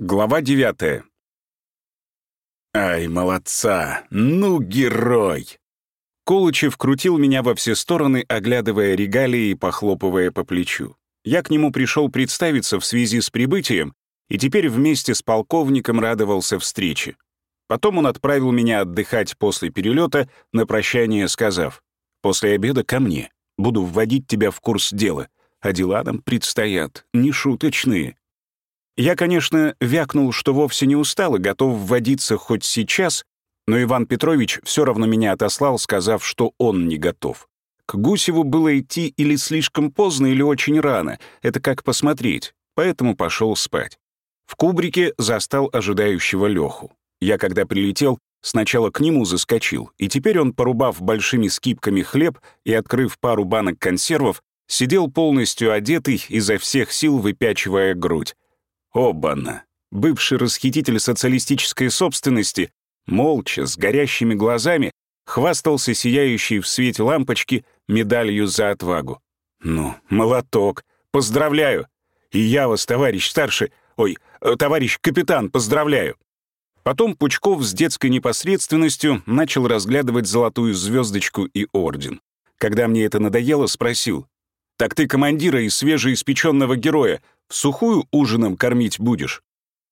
Глава девятая. «Ай, молодца! Ну, герой!» Колычев крутил меня во все стороны, оглядывая регалии и похлопывая по плечу. Я к нему пришел представиться в связи с прибытием, и теперь вместе с полковником радовался встрече. Потом он отправил меня отдыхать после перелета, на прощание сказав, «После обеда ко мне. Буду вводить тебя в курс дела, а дела нам предстоят, нешуточные. Я, конечно, вякнул, что вовсе не устал и готов вводиться хоть сейчас, но Иван Петрович все равно меня отослал, сказав, что он не готов. К Гусеву было идти или слишком поздно, или очень рано, это как посмотреть, поэтому пошел спать. В кубрике застал ожидающего Леху. Я, когда прилетел, сначала к нему заскочил, и теперь он, порубав большими скипками хлеб и открыв пару банок консервов, сидел полностью одетый, изо всех сил выпячивая грудь. Обана, бывший расхититель социалистической собственности, молча, с горящими глазами, хвастался сияющей в свете лампочки медалью за отвагу. «Ну, молоток! Поздравляю! И я вас, товарищ старший, ой, э, товарищ капитан, поздравляю!» Потом Пучков с детской непосредственностью начал разглядывать золотую звездочку и орден. Когда мне это надоело, спросил, «Так ты командира и свежеиспеченного героя в сухую ужином кормить будешь?»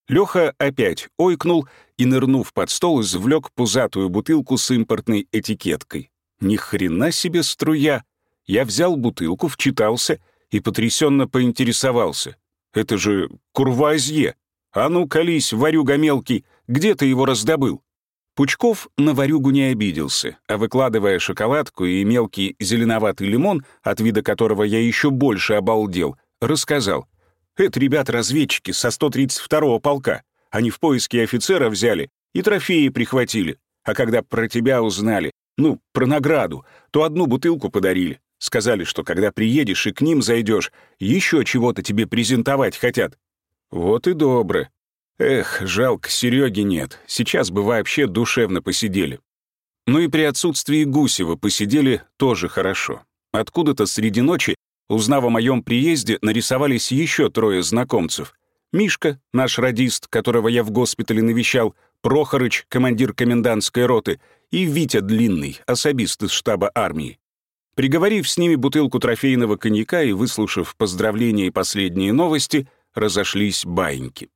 Лёха опять ойкнул и, нырнув под стол, извлек пузатую бутылку с импортной этикеткой. Ни хрена себе струя! Я взял бутылку, вчитался и потрясенно поинтересовался. «Это же курвазье! А ну, колись, варюга мелкий, где ты его раздобыл?» Пучков на варюгу не обиделся, а выкладывая шоколадку и мелкий зеленоватый лимон, от вида которого я еще больше обалдел, рассказал. Это ребят-разведчики со 132-го полка. Они в поиске офицера взяли и трофеи прихватили. А когда про тебя узнали, ну, про награду, то одну бутылку подарили. Сказали, что когда приедешь и к ним зайдешь, еще чего-то тебе презентовать хотят. Вот и добро. Эх, жалко, Сереги нет. Сейчас бы вообще душевно посидели. Ну и при отсутствии Гусева посидели тоже хорошо. Откуда-то среди ночи Узнав о моем приезде, нарисовались еще трое знакомцев. Мишка, наш радист, которого я в госпитале навещал, Прохорыч, командир комендантской роты, и Витя Длинный, особист из штаба армии. Приговорив с ними бутылку трофейного коньяка и выслушав поздравления и последние новости, разошлись баиньки.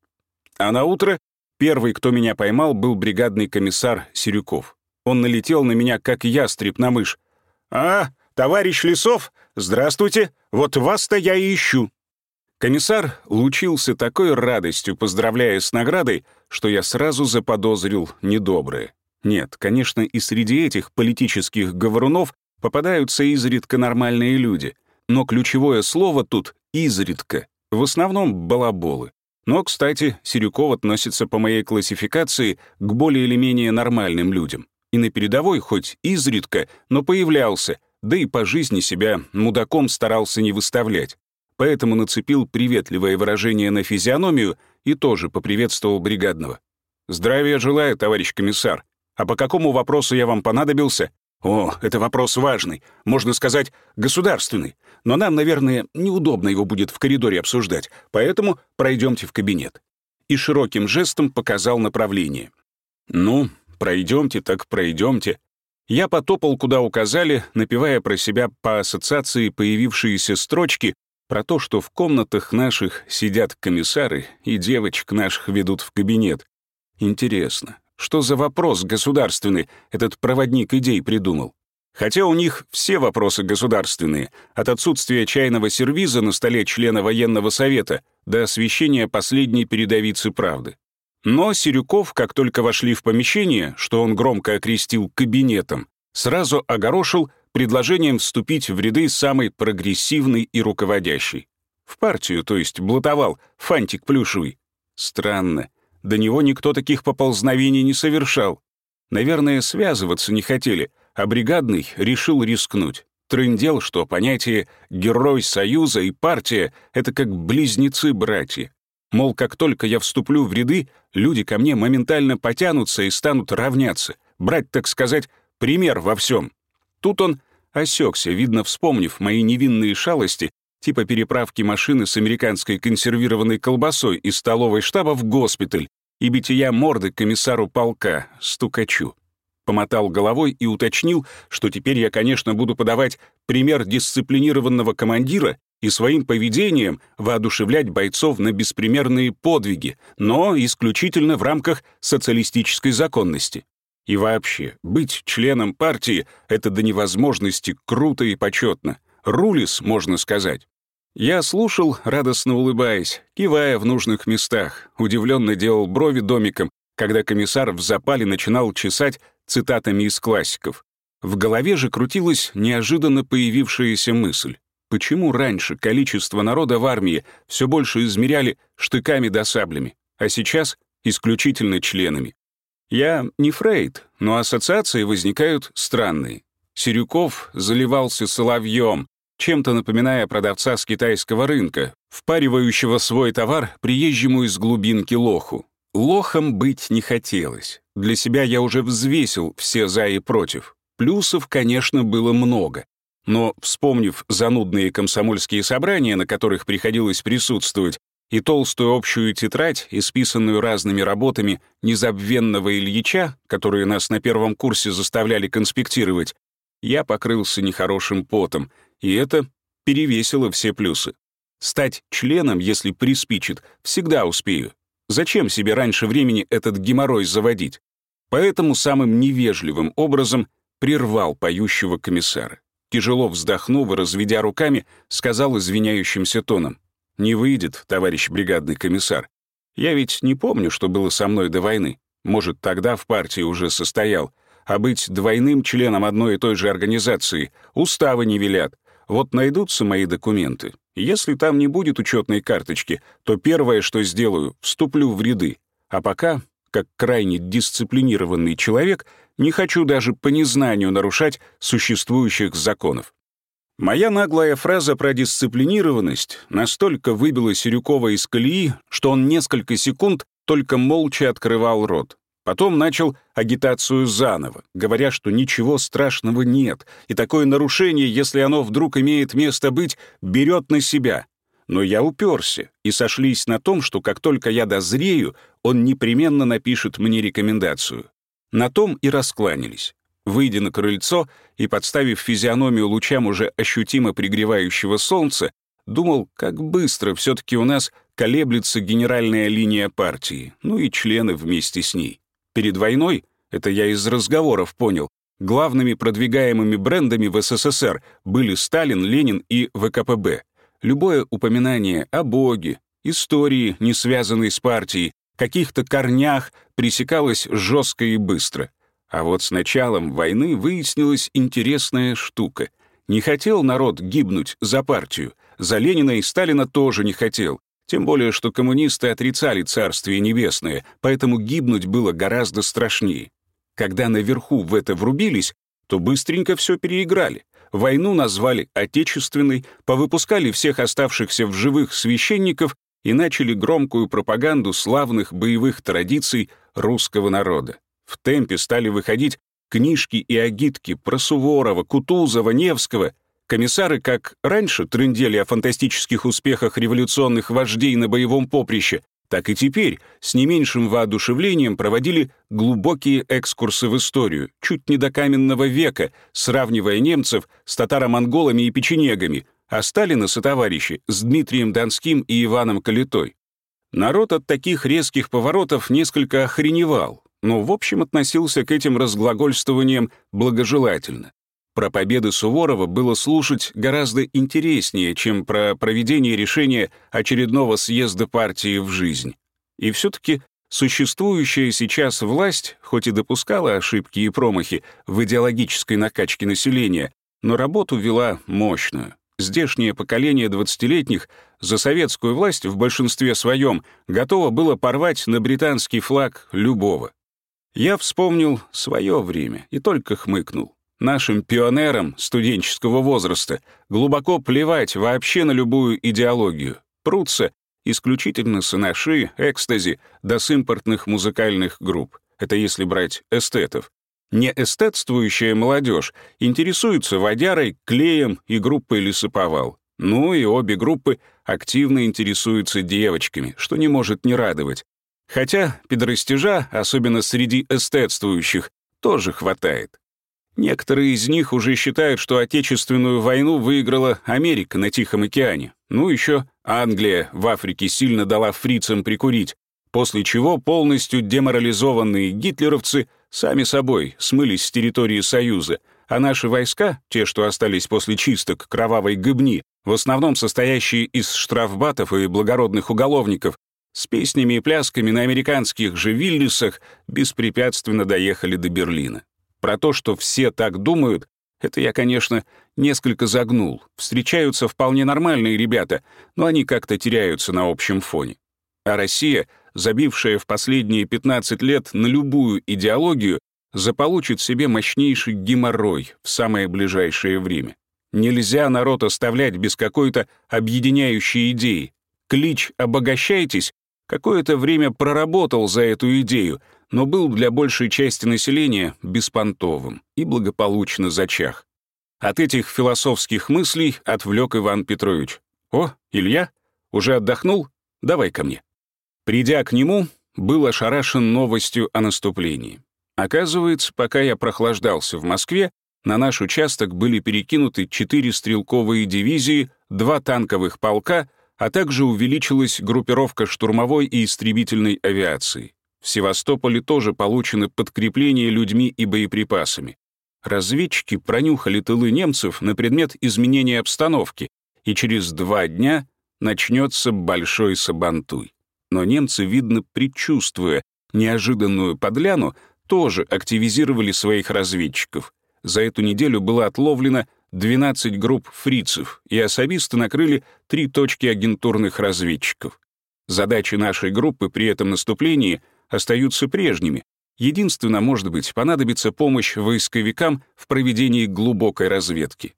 А на утро первый, кто меня поймал, был бригадный комиссар Сирюков. Он налетел на меня, как ястреб на мышь. «А, товарищ Лесов, здравствуйте, вот вас-то я и ищу». Комиссар лучился такой радостью, поздравляя с наградой, что я сразу заподозрил недоброе. Нет, конечно, и среди этих политических говорунов попадаются изредка нормальные люди, но ключевое слово тут «изредка». В основном балаболы. Но, кстати, Сирюков относится по моей классификации к более или менее нормальным людям. И на передовой хоть изредка, но появлялся — да и по жизни себя мудаком старался не выставлять. Поэтому нацепил приветливое выражение на физиономию и тоже поприветствовал бригадного. «Здравия желаю, товарищ комиссар. А по какому вопросу я вам понадобился?» «О, это вопрос важный, можно сказать, государственный. Но нам, наверное, неудобно его будет в коридоре обсуждать, поэтому пройдемте в кабинет». И широким жестом показал направление. «Ну, пройдемте, так пройдемте. Я потопал, куда указали, напевая про себя по ассоциации появившиеся строчки про то, что в комнатах наших сидят комиссары и девочек наших ведут в кабинет. Интересно, что за вопрос государственный этот проводник идей придумал? Хотя у них все вопросы государственные, от отсутствия чайного сервиза на столе члена военного совета до освещения последней передовицы правды. Но Сирюков, как только вошли в помещение, что он громко окрестил кабинетом, сразу огорошил предложением вступить в ряды самой прогрессивной и руководящей. В партию, то есть, блатовал, фантик плюшевый. Странно. До него никто таких поползновений не совершал. Наверное, связываться не хотели, а бригадный решил рискнуть. Трындел, что понятие «герой Союза» и «партия» — это как близнецы-братья. Мол, как только я вступлю в ряды, люди ко мне моментально потянутся и станут равняться, брать, так сказать, пример во всем. Тут он осекся, видно, вспомнив мои невинные шалости типа переправки машины с американской консервированной колбасой из столовой штаба в госпиталь и бития морды комиссару полка, стукачу. Помотал головой и уточнил, что теперь я, конечно, буду подавать пример дисциплинированного командира и своим поведением воодушевлять бойцов на беспримерные подвиги, но исключительно в рамках социалистической законности. И вообще, быть членом партии — это до невозможности круто и почетно. Рулис, можно сказать. Я слушал, радостно улыбаясь, кивая в нужных местах, удивленно делал брови домиком, когда комиссар в запале начинал чесать цитатами из классиков. В голове же крутилась неожиданно появившаяся мысль. Почему раньше количество народа в армии все больше измеряли штыками да саблями, а сейчас исключительно членами? Я не Фрейд, но ассоциации возникают странные. Серюков заливался соловьем, чем-то напоминая продавца с китайского рынка, впаривающего свой товар приезжему из глубинки лоху. Лохом быть не хотелось. Для себя я уже взвесил все «за» и «против». Плюсов, конечно, было много. Но, вспомнив занудные комсомольские собрания, на которых приходилось присутствовать, и толстую общую тетрадь, исписанную разными работами незабвенного Ильича, которые нас на первом курсе заставляли конспектировать, я покрылся нехорошим потом, и это перевесило все плюсы. Стать членом, если приспичит, всегда успею. Зачем себе раньше времени этот геморрой заводить? Поэтому самым невежливым образом прервал поющего комиссара. Тяжело вздохнув и разведя руками, сказал извиняющимся тоном. «Не выйдет, товарищ бригадный комиссар. Я ведь не помню, что было со мной до войны. Может, тогда в партии уже состоял. А быть двойным членом одной и той же организации уставы не велят. Вот найдутся мои документы. Если там не будет учетной карточки, то первое, что сделаю, вступлю в ряды. А пока, как крайне дисциплинированный человек, не хочу даже по незнанию нарушать существующих законов. Моя наглая фраза про дисциплинированность настолько выбила Серюкова из колеи, что он несколько секунд только молча открывал рот. Потом начал агитацию заново, говоря, что ничего страшного нет, и такое нарушение, если оно вдруг имеет место быть, берет на себя. Но я уперся, и сошлись на том, что как только я дозрею, он непременно напишет мне рекомендацию. На том и раскланялись. Выйдя на крыльцо и подставив физиономию лучам уже ощутимо пригревающего солнца, думал, как быстро все-таки у нас колеблется генеральная линия партии, ну и члены вместе с ней. Перед войной, это я из разговоров понял, главными продвигаемыми брендами в СССР были Сталин, Ленин и ВКПБ. Любое упоминание о Боге, истории, не связанной с партией, каких-то корнях пресекалось жестко и быстро. А вот с началом войны выяснилась интересная штука. Не хотел народ гибнуть за партию. За Ленина и Сталина тоже не хотел. Тем более, что коммунисты отрицали Царствие Небесное, поэтому гибнуть было гораздо страшнее. Когда наверху в это врубились, то быстренько все переиграли. Войну назвали отечественной, повыпускали всех оставшихся в живых священников и начали громкую пропаганду славных боевых традиций русского народа. В темпе стали выходить книжки и агитки про Суворова, Кутузова, Невского. Комиссары, как раньше трындели о фантастических успехах революционных вождей на боевом поприще, так и теперь с не меньшим воодушевлением проводили глубокие экскурсы в историю, чуть не до каменного века, сравнивая немцев с татаро-монголами и печенегами, а Сталина сотоварищи с Дмитрием Донским и Иваном Калитой. Народ от таких резких поворотов несколько охреневал, но в общем относился к этим разглагольствованиям благожелательно. Про победы Суворова было слушать гораздо интереснее, чем про проведение решения очередного съезда партии в жизнь. И все-таки существующая сейчас власть, хоть и допускала ошибки и промахи в идеологической накачке населения, но работу вела мощную. Здешнее поколение двадцатилетних за советскую власть в большинстве своем готово было порвать на британский флаг любого. Я вспомнил свое время и только хмыкнул. Нашим пионерам студенческого возраста глубоко плевать вообще на любую идеологию. Прутся исключительно сыноши, экстази, до с импортных музыкальных групп. Это если брать эстетов. Не эстетствующая молодежь интересуется водярой, клеем и группой лесоповал. Ну и обе группы активно интересуются девочками, что не может не радовать. Хотя педрастежа, особенно среди эстетствующих, тоже хватает. Некоторые из них уже считают, что Отечественную войну выиграла Америка на Тихом океане. Ну, еще Англия в Африке сильно дала фрицам прикурить, после чего полностью деморализованные гитлеровцы сами собой смылись с территории Союза, а наши войска, те, что остались после чисток кровавой гыбни, в основном состоящие из штрафбатов и благородных уголовников, с песнями и плясками на американских же Виллисах беспрепятственно доехали до Берлина. Про то, что все так думают, это я, конечно, несколько загнул. Встречаются вполне нормальные ребята, но они как-то теряются на общем фоне. А Россия, забившая в последние 15 лет на любую идеологию, заполучит себе мощнейший геморрой в самое ближайшее время. Нельзя народ оставлять без какой-то объединяющей идеи. Клич «обогащайтесь» какое-то время проработал за эту идею, но был для большей части населения беспонтовым и благополучно зачах. От этих философских мыслей отвлек Иван Петрович. «О, Илья, уже отдохнул? Давай ко мне». Придя к нему, был ошарашен новостью о наступлении. Оказывается, пока я прохлаждался в Москве, на наш участок были перекинуты четыре стрелковые дивизии, два танковых полка, а также увеличилась группировка штурмовой и истребительной авиации. В Севастополе тоже получены подкрепления людьми и боеприпасами. Разведчики пронюхали тылы немцев на предмет изменения обстановки, и через два дня начнется большой сабантуй. Но немцы, видно, предчувствуя неожиданную подляну, тоже активизировали своих разведчиков. За эту неделю было отловлено 12 групп фрицев, и особисты накрыли три точки агентурных разведчиков. Задачи нашей группы при этом наступлении остаются прежними. Единственно, может быть, понадобится помощь войсковикам в проведении глубокой разведки.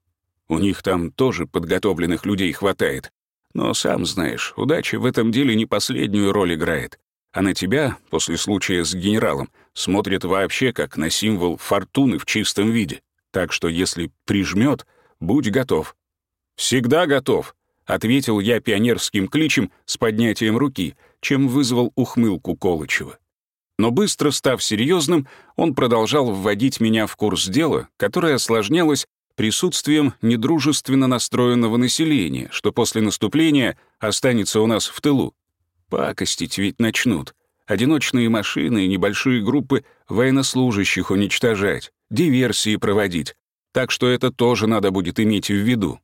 У них там тоже подготовленных людей хватает. Но, сам знаешь, удача в этом деле не последнюю роль играет. А на тебя, после случая с генералом, смотрят вообще как на символ фортуны в чистом виде. Так что если прижмет, будь готов. «Всегда готов», — ответил я пионерским кличем с поднятием руки, чем вызвал ухмылку Колычева. Но быстро став серьезным, он продолжал вводить меня в курс дела, которое осложнялось присутствием недружественно настроенного населения, что после наступления останется у нас в тылу. Пакостить ведь начнут. Одиночные машины и небольшие группы военнослужащих уничтожать, диверсии проводить. Так что это тоже надо будет иметь в виду.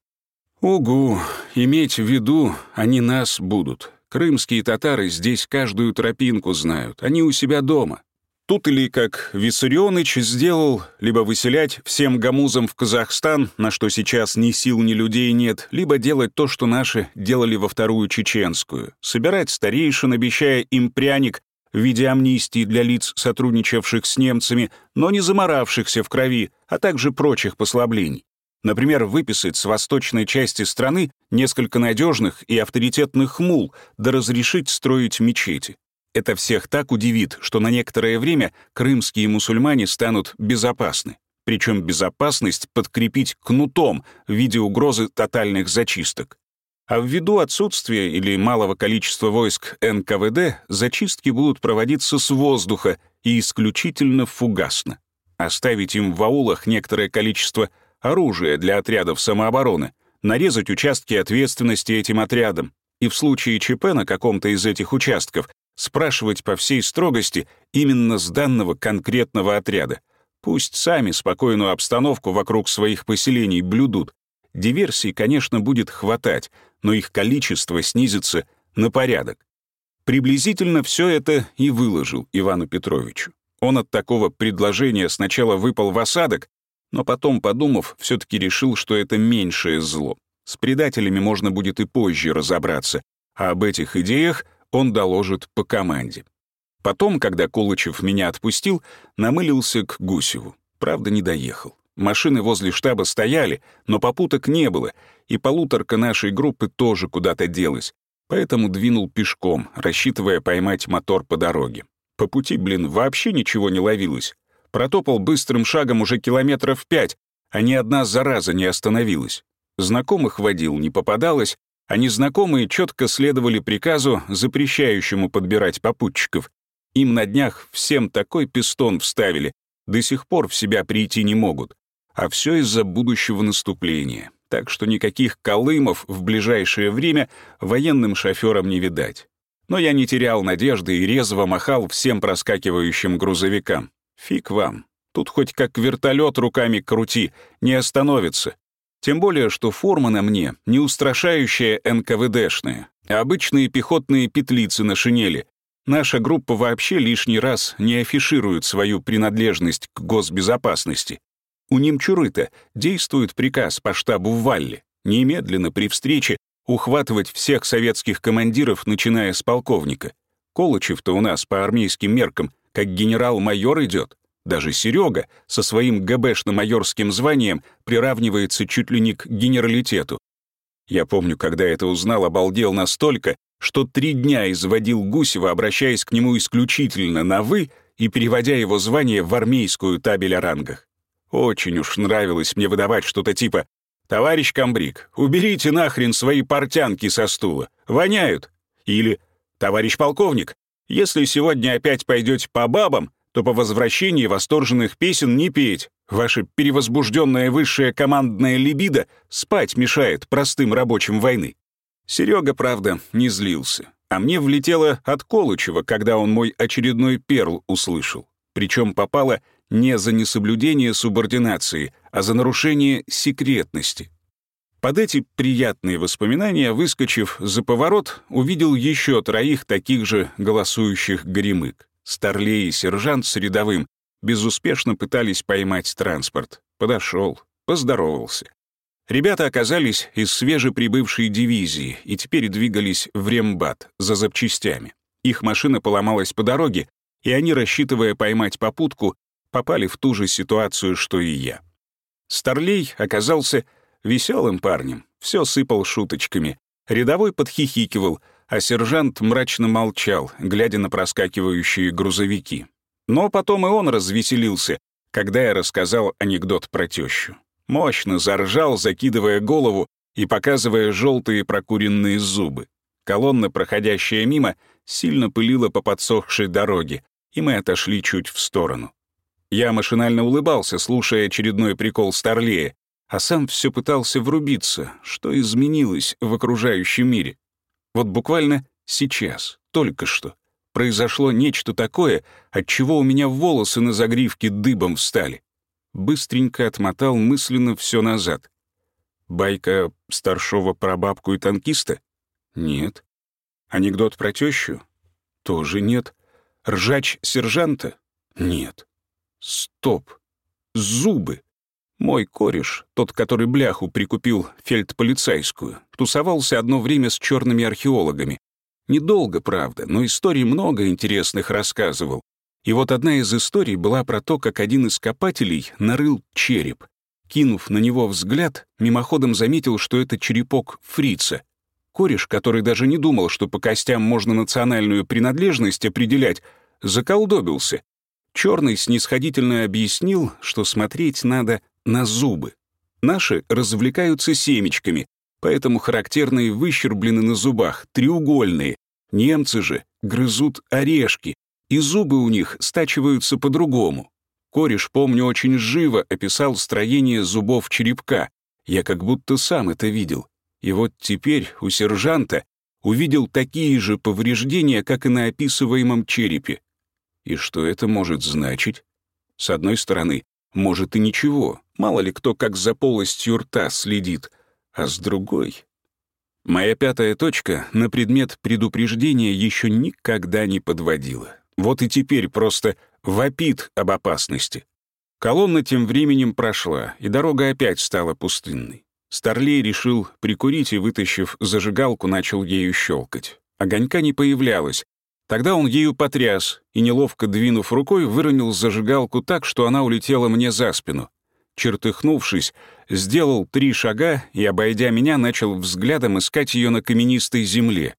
Угу, иметь в виду они нас будут. Крымские татары здесь каждую тропинку знают, они у себя дома. Тут или как Виссарионыч сделал, либо выселять всем гамузам в Казахстан, на что сейчас ни сил, ни людей нет, либо делать то, что наши делали во Вторую Чеченскую. Собирать старейшин, обещая им пряник в виде амнистии для лиц, сотрудничавших с немцами, но не заморавшихся в крови, а также прочих послаблений. Например, выписать с восточной части страны несколько надежных и авторитетных мул, да разрешить строить мечети. Это всех так удивит, что на некоторое время крымские мусульмане станут безопасны. Причем безопасность подкрепить кнутом в виде угрозы тотальных зачисток. А ввиду отсутствия или малого количества войск НКВД, зачистки будут проводиться с воздуха и исключительно фугасно. Оставить им в аулах некоторое количество оружия для отрядов самообороны, нарезать участки ответственности этим отрядам, и в случае ЧП на каком-то из этих участков спрашивать по всей строгости именно с данного конкретного отряда. Пусть сами спокойную обстановку вокруг своих поселений блюдут. Диверсий, конечно, будет хватать, но их количество снизится на порядок. Приблизительно все это и выложил Ивану Петровичу. Он от такого предложения сначала выпал в осадок, но потом, подумав, все таки решил, что это меньшее зло. С предателями можно будет и позже разобраться, а об этих идеях он доложит по команде. Потом, когда Колычев меня отпустил, намылился к Гусеву. Правда, не доехал. Машины возле штаба стояли, но попуток не было, и полуторка нашей группы тоже куда-то делась, поэтому двинул пешком, рассчитывая поймать мотор по дороге. По пути, блин, вообще ничего не ловилось. Протопал быстрым шагом уже километров пять, а ни одна зараза не остановилась. Знакомых водил не попадалось, а незнакомые четко следовали приказу, запрещающему подбирать попутчиков. Им на днях всем такой пистон вставили, до сих пор в себя прийти не могут. А все из-за будущего наступления. Так что никаких колымов в ближайшее время военным шоферам не видать. Но я не терял надежды и резво махал всем проскакивающим грузовикам. Фиг вам. Тут хоть как вертолет руками крути, не остановится. Тем более, что форма на мне не устрашающая НКВДшная, а обычные пехотные петлицы на шинели. Наша группа вообще лишний раз не афиширует свою принадлежность к госбезопасности. У немчуры-то действует приказ по штабу в Валле немедленно при встрече ухватывать всех советских командиров, начиная с полковника. Колычев-то у нас по армейским меркам как генерал-майор идет. Даже Серега со своим ГБшно-майорским званием приравнивается чуть ли не к генералитету. Я помню, когда это узнал, обалдел настолько, что три дня изводил Гусева, обращаясь к нему исключительно на «вы» и переводя его звание в армейскую табель о рангах. Очень уж нравилось мне выдавать что-то типа «Товарищ комбриг, уберите нахрен свои портянки со стула, воняют!» Или «Товарищ полковник, если сегодня опять пойдете по бабам, то по возвращении восторженных песен не петь. Ваше перевозбужденное высшее командное либидо спать мешает простым рабочим войны. Серега, правда, не злился. А мне влетело от Колычева, когда он мой очередной перл услышал. Причем попало не за несоблюдение субординации, а за нарушение секретности. Под эти приятные воспоминания, выскочив за поворот, увидел еще троих таких же голосующих горемык. Старлей и сержант с рядовым безуспешно пытались поймать транспорт. Подошел, поздоровался. Ребята оказались из свежеприбывшей дивизии и теперь двигались в Рембат за запчастями. Их машина поломалась по дороге, и они, рассчитывая поймать попутку, попали в ту же ситуацию, что и я. Старлей оказался веселым парнем, все сыпал шуточками. Рядовой подхихикивал, а сержант мрачно молчал, глядя на проскакивающие грузовики. Но потом и он развеселился, когда я рассказал анекдот про тещу. Мощно заржал, закидывая голову и показывая желтые прокуренные зубы. Колонна, проходящая мимо, сильно пылила по подсохшей дороге, и мы отошли чуть в сторону. Я машинально улыбался, слушая очередной прикол Старлея, а сам все пытался врубиться, что изменилось в окружающем мире. Вот буквально сейчас, только что, произошло нечто такое, от чего у меня волосы на загривке дыбом встали. Быстренько отмотал мысленно все назад. Байка старшего про бабку и танкиста? Нет. Анекдот про тещу? Тоже нет. Ржач сержанта? Нет. Стоп. Зубы. Мой кореш, тот, который бляху прикупил фельдполицейскую, тусовался одно время с черными археологами. Недолго, правда, но историй много интересных рассказывал. И вот одна из историй была про то, как один из копателей нарыл череп. Кинув на него взгляд, мимоходом заметил, что это черепок фрица. Кореш, который даже не думал, что по костям можно национальную принадлежность определять, заколдобился. Черный снисходительно объяснил, что смотреть надо на зубы. Наши развлекаются семечками, поэтому характерные выщерблены на зубах, треугольные. Немцы же грызут орешки, и зубы у них стачиваются по-другому. Кореш, помню, очень живо описал строение зубов черепка. Я как будто сам это видел. И вот теперь у сержанта увидел такие же повреждения, как и на описываемом черепе. И что это может значить? С одной стороны, может и ничего, мало ли кто как за полостью рта следит, а с другой... Моя пятая точка на предмет предупреждения еще никогда не подводила. Вот и теперь просто вопит об опасности. Колонна тем временем прошла, и дорога опять стала пустынной. Старлей решил прикурить и, вытащив зажигалку, начал ею щелкать. Огонька не появлялось, Тогда он ею потряс и, неловко двинув рукой, выронил зажигалку так, что она улетела мне за спину. Чертыхнувшись, сделал три шага и, обойдя меня, начал взглядом искать ее на каменистой земле.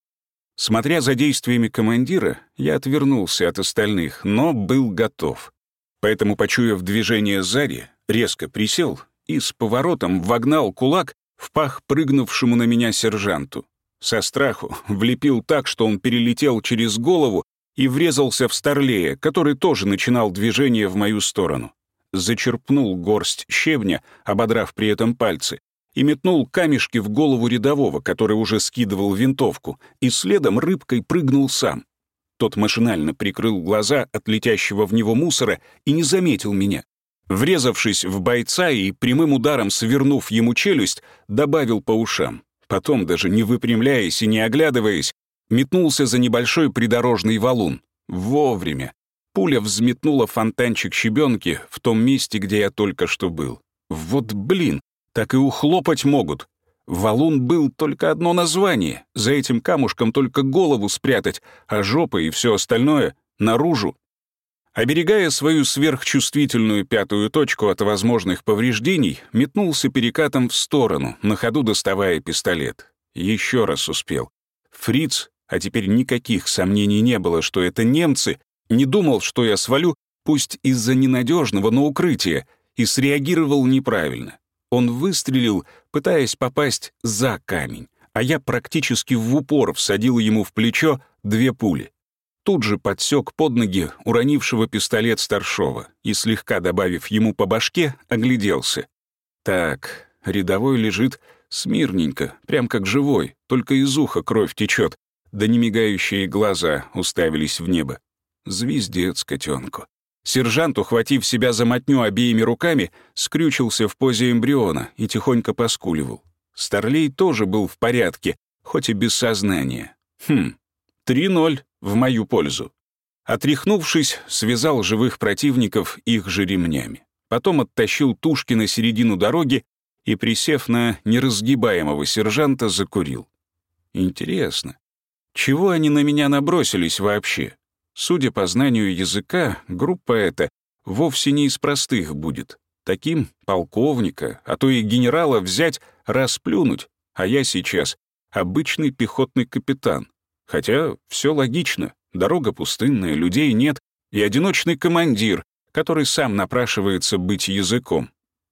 Смотря за действиями командира, я отвернулся от остальных, но был готов. Поэтому, почуяв движение сзади, резко присел и с поворотом вогнал кулак в пах прыгнувшему на меня сержанту. Со страху влепил так, что он перелетел через голову и врезался в Старлея, который тоже начинал движение в мою сторону. Зачерпнул горсть щебня, ободрав при этом пальцы, и метнул камешки в голову рядового, который уже скидывал винтовку, и следом рыбкой прыгнул сам. Тот машинально прикрыл глаза от летящего в него мусора и не заметил меня. Врезавшись в бойца и прямым ударом свернув ему челюсть, добавил по ушам. Потом, даже не выпрямляясь и не оглядываясь, метнулся за небольшой придорожный валун. Вовремя. Пуля взметнула фонтанчик щебенки в том месте, где я только что был. Вот блин, так и ухлопать могут. Валун был только одно название. За этим камушком только голову спрятать, а жопа и все остальное — наружу. Оберегая свою сверхчувствительную пятую точку от возможных повреждений, метнулся перекатом в сторону, на ходу доставая пистолет. Еще раз успел. Фриц, а теперь никаких сомнений не было, что это немцы, не думал, что я свалю, пусть из-за ненадежного, но укрытия, и среагировал неправильно. Он выстрелил, пытаясь попасть за камень, а я практически в упор всадил ему в плечо две пули. Тут же подсек под ноги уронившего пистолет старшова и, слегка добавив ему по башке, огляделся. Так, рядовой лежит смирненько, прям как живой, только из уха кровь течет, да немигающие глаза уставились в небо. Звездец котенку. Сержант, ухватив себя за мотню обеими руками, скрючился в позе эмбриона и тихонько поскуливал. Старлей тоже был в порядке, хоть и без сознания. Хм, 3-0 в мою пользу. Отряхнувшись, связал живых противников их же ремнями. Потом оттащил тушки на середину дороги и, присев на неразгибаемого сержанта, закурил. Интересно, чего они на меня набросились вообще? Судя по знанию языка, группа эта вовсе не из простых будет. Таким полковника, а то и генерала взять, расплюнуть, а я сейчас обычный пехотный капитан. Хотя все логично, дорога пустынная, людей нет, и одиночный командир, который сам напрашивается быть языком.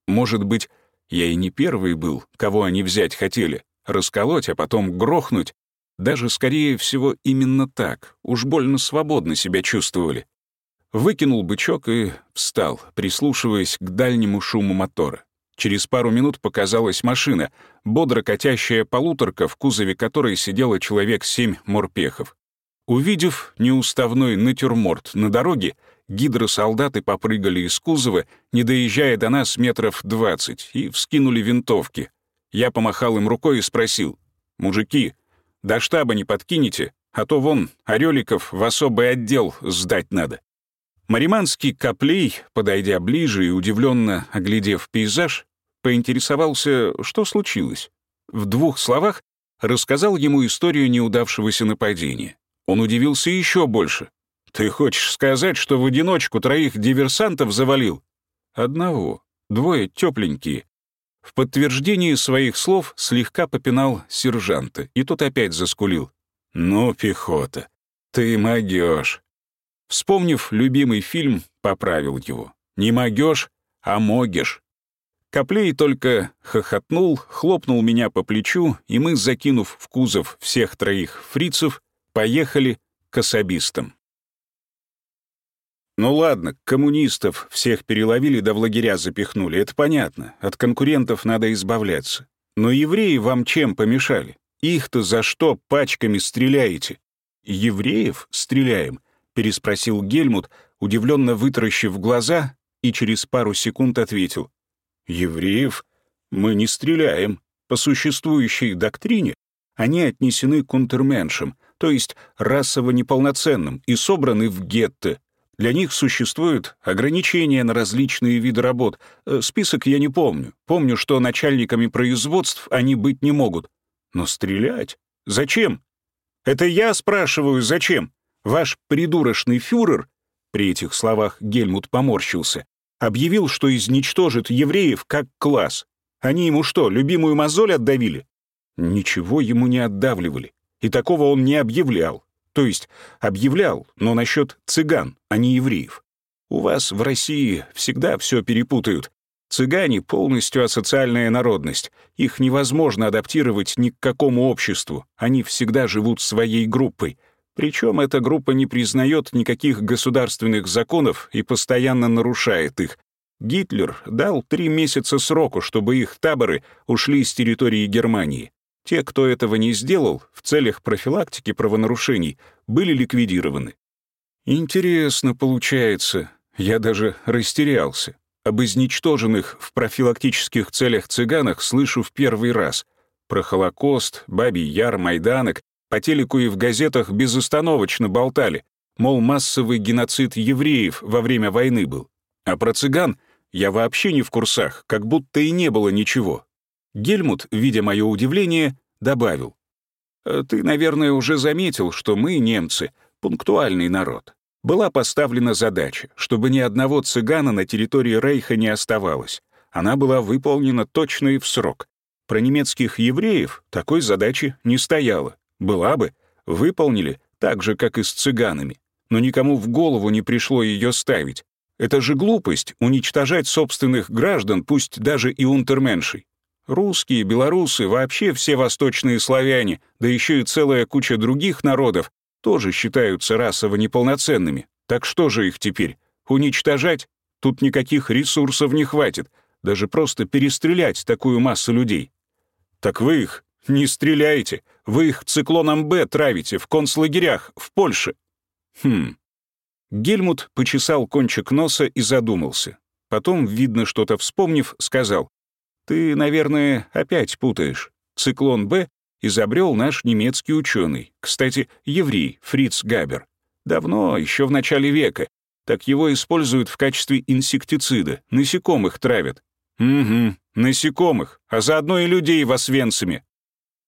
Может быть, я и не первый был, кого они взять хотели, расколоть, а потом грохнуть, даже, скорее всего, именно так. Уж больно свободно себя чувствовали. Выкинул бычок и встал, прислушиваясь к дальнему шуму мотора. Через пару минут показалась машина, бодро катящая полуторка, в кузове которой сидело человек семь морпехов. Увидев неуставной натюрморт на дороге, гидросолдаты попрыгали из кузова, не доезжая до нас метров двадцать, и вскинули винтовки. Я помахал им рукой и спросил, «Мужики, до штаба не подкинете, а то вон ореликов в особый отдел сдать надо». Мариманский коплей, подойдя ближе и удивленно оглядев пейзаж, поинтересовался, что случилось. В двух словах рассказал ему историю неудавшегося нападения. Он удивился еще больше. «Ты хочешь сказать, что в одиночку троих диверсантов завалил?» «Одного. Двое тепленькие. В подтверждении своих слов слегка попинал сержанта, и тот опять заскулил. «Ну, пехота, ты могёшь». Вспомнив любимый фильм, поправил его. «Не могёшь, а могешь». Коплей только хохотнул, хлопнул меня по плечу, и мы, закинув в кузов всех троих фрицев, поехали к особистам. Ну ладно, коммунистов всех переловили да в лагеря запихнули, это понятно. От конкурентов надо избавляться. Но евреи вам чем помешали? Их-то за что пачками стреляете? Евреев стреляем? Переспросил Гельмут, удивленно вытаращив глаза, и через пару секунд ответил. Евреев мы не стреляем. По существующей доктрине они отнесены к унтерменшам, то есть расово неполноценным, и собраны в гетто, для них существуют ограничения на различные виды работ. Э, список я не помню. Помню, что начальниками производств они быть не могут. Но стрелять? Зачем? Это я спрашиваю, зачем? Ваш придурочный фюрер, при этих словах Гельмут поморщился, объявил, что изничтожит евреев как класс. Они ему что, любимую мозоль отдавили? Ничего ему не отдавливали. И такого он не объявлял. То есть объявлял, но насчет цыган, а не евреев. У вас в России всегда все перепутают. Цыгане — полностью асоциальная народность. Их невозможно адаптировать ни к какому обществу. Они всегда живут своей группой. Причем эта группа не признает никаких государственных законов и постоянно нарушает их. Гитлер дал три месяца сроку, чтобы их таборы ушли с территории Германии. Те, кто этого не сделал, в целях профилактики правонарушений, были ликвидированы. Интересно получается. Я даже растерялся. Об изничтоженных в профилактических целях цыганах слышу в первый раз. Про Холокост, Бабий Яр, Майданок по телеку и в газетах безостановочно болтали, мол, массовый геноцид евреев во время войны был. А про цыган я вообще не в курсах, как будто и не было ничего. Гельмут, видя мое удивление, добавил. «Э, «Ты, наверное, уже заметил, что мы, немцы, пунктуальный народ. Была поставлена задача, чтобы ни одного цыгана на территории Рейха не оставалось. Она была выполнена точно и в срок. Про немецких евреев такой задачи не стояло. Была бы, выполнили, так же, как и с цыганами. Но никому в голову не пришло ее ставить. Это же глупость — уничтожать собственных граждан, пусть даже и унтерменшей. Русские, белорусы, вообще все восточные славяне, да еще и целая куча других народов тоже считаются расово неполноценными. Так что же их теперь? Уничтожать? Тут никаких ресурсов не хватит. Даже просто перестрелять такую массу людей. Так вы их не стреляете. Вы их циклоном «Б» травите в концлагерях в Польше. Хм, Гельмут почесал кончик носа и задумался. Потом, видно, что-то вспомнив, сказал, «Ты, наверное, опять путаешь. Циклон «Б» изобрел наш немецкий ученый, кстати, еврей Фриц Габер. Давно, еще в начале века. Так его используют в качестве инсектицида, насекомых травят. Угу, насекомых, а заодно и людей в Освенциме.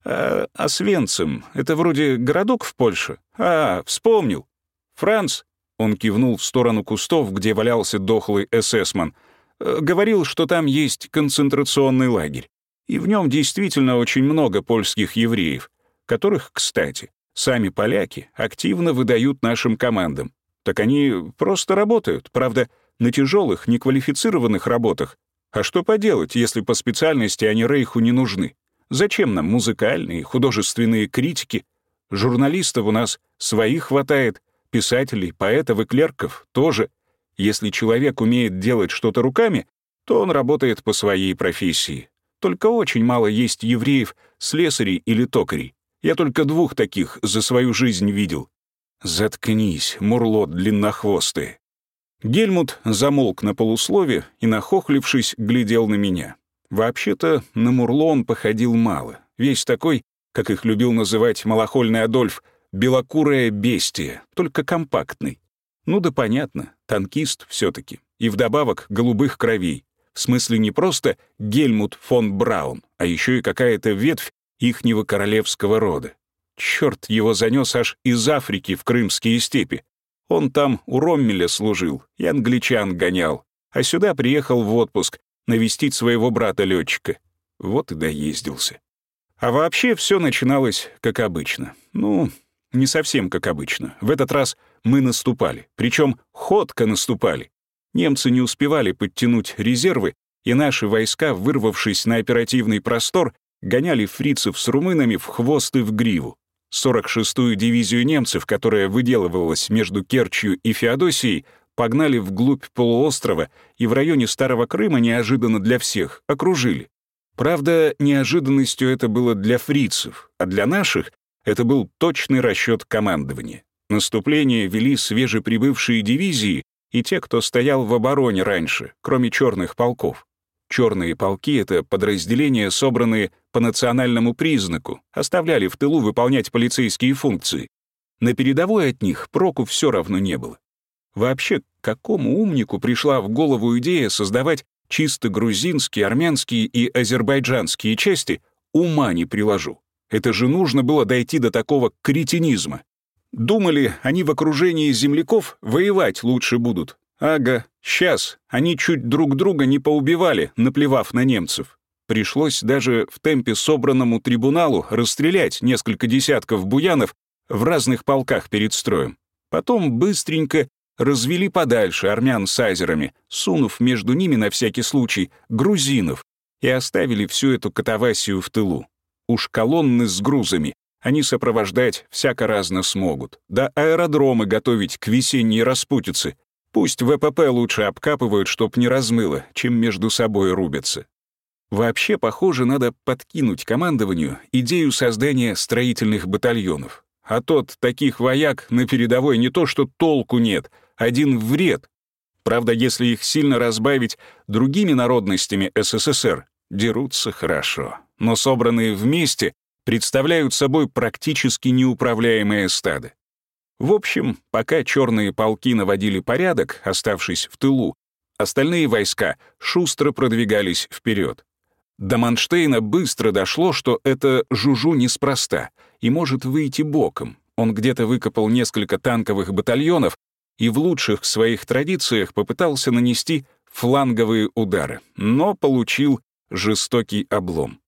А Освенцим — это вроде городок в Польше? А, вспомнил. Франц он кивнул в сторону кустов, где валялся дохлый эсэсман. «Э, говорил, что там есть концентрационный лагерь. И в нем действительно очень много польских евреев, которых, кстати, сами поляки активно выдают нашим командам. Так они просто работают, правда, на тяжелых, неквалифицированных работах. А что поделать, если по специальности они Рейху не нужны? Зачем нам музыкальные, художественные критики? Журналистов у нас своих хватает, Писателей, поэтов и клерков тоже. Если человек умеет делать что-то руками, то он работает по своей профессии. Только очень мало есть евреев, слесарей или токарей. Я только двух таких за свою жизнь видел. Заткнись, мурлот длиннохвостый. Гельмут замолк на полуслове и, нахохлившись, глядел на меня. Вообще-то на Мурло он походил мало. Весь такой, как их любил называть малохольный Адольф, белокурое бестие, только компактный. Ну да понятно, танкист все таки И вдобавок голубых кровей. В смысле не просто Гельмут фон Браун, а еще и какая-то ветвь ихнего королевского рода. Черт его занес аж из Африки в крымские степи. Он там у Роммеля служил и англичан гонял, а сюда приехал в отпуск навестить своего брата летчика Вот и доездился. А вообще все начиналось как обычно. Ну, не совсем как обычно. В этот раз мы наступали, причем ходко наступали. Немцы не успевали подтянуть резервы, и наши войска, вырвавшись на оперативный простор, гоняли фрицев с румынами в хвост и в гриву. 46-ю дивизию немцев, которая выделывалась между Керчью и Феодосией, погнали вглубь полуострова и в районе Старого Крыма неожиданно для всех окружили. Правда, неожиданностью это было для фрицев, а для наших это был точный расчет командования. Наступление вели свежеприбывшие дивизии и те, кто стоял в обороне раньше, кроме черных полков. Черные полки — это подразделения, собранные по национальному признаку, оставляли в тылу выполнять полицейские функции. На передовой от них проку все равно не было. Вообще, какому умнику пришла в голову идея создавать чисто грузинские, армянские и азербайджанские части, ума не приложу. Это же нужно было дойти до такого кретинизма. Думали, они в окружении земляков воевать лучше будут. Ага, сейчас они чуть друг друга не поубивали, наплевав на немцев. Пришлось даже в темпе собранному трибуналу расстрелять несколько десятков буянов в разных полках перед строем. Потом быстренько развели подальше армян с азерами, сунув между ними на всякий случай грузинов, и оставили всю эту катавасию в тылу. Уж колонны с грузами они сопровождать всяко разно смогут, да аэродромы готовить к весенней распутице. Пусть ВПП лучше обкапывают, чтоб не размыло, чем между собой рубятся. Вообще, похоже, надо подкинуть командованию идею создания строительных батальонов. А тот таких вояк на передовой не то что толку нет, один вред. Правда, если их сильно разбавить другими народностями СССР, дерутся хорошо. Но собранные вместе представляют собой практически неуправляемое стадо. В общем, пока черные полки наводили порядок, оставшись в тылу, остальные войска шустро продвигались вперед. До Манштейна быстро дошло, что это Жужу неспроста и может выйти боком. Он где-то выкопал несколько танковых батальонов и в лучших своих традициях попытался нанести фланговые удары, но получил жестокий облом.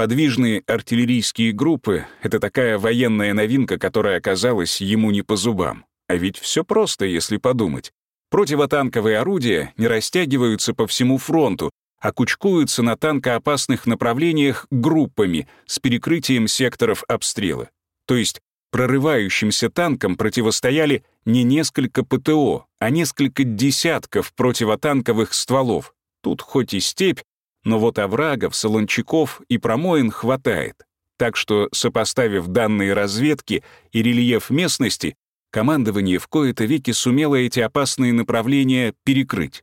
Подвижные артиллерийские группы — это такая военная новинка, которая оказалась ему не по зубам. А ведь все просто, если подумать. Противотанковые орудия не растягиваются по всему фронту, а кучкуются на танкоопасных направлениях группами с перекрытием секторов обстрела. То есть прорывающимся танкам противостояли не несколько ПТО, а несколько десятков противотанковых стволов. Тут хоть и степь, но вот оврагов, солончаков и промоин хватает. Так что, сопоставив данные разведки и рельеф местности, командование в кои-то веки сумело эти опасные направления перекрыть.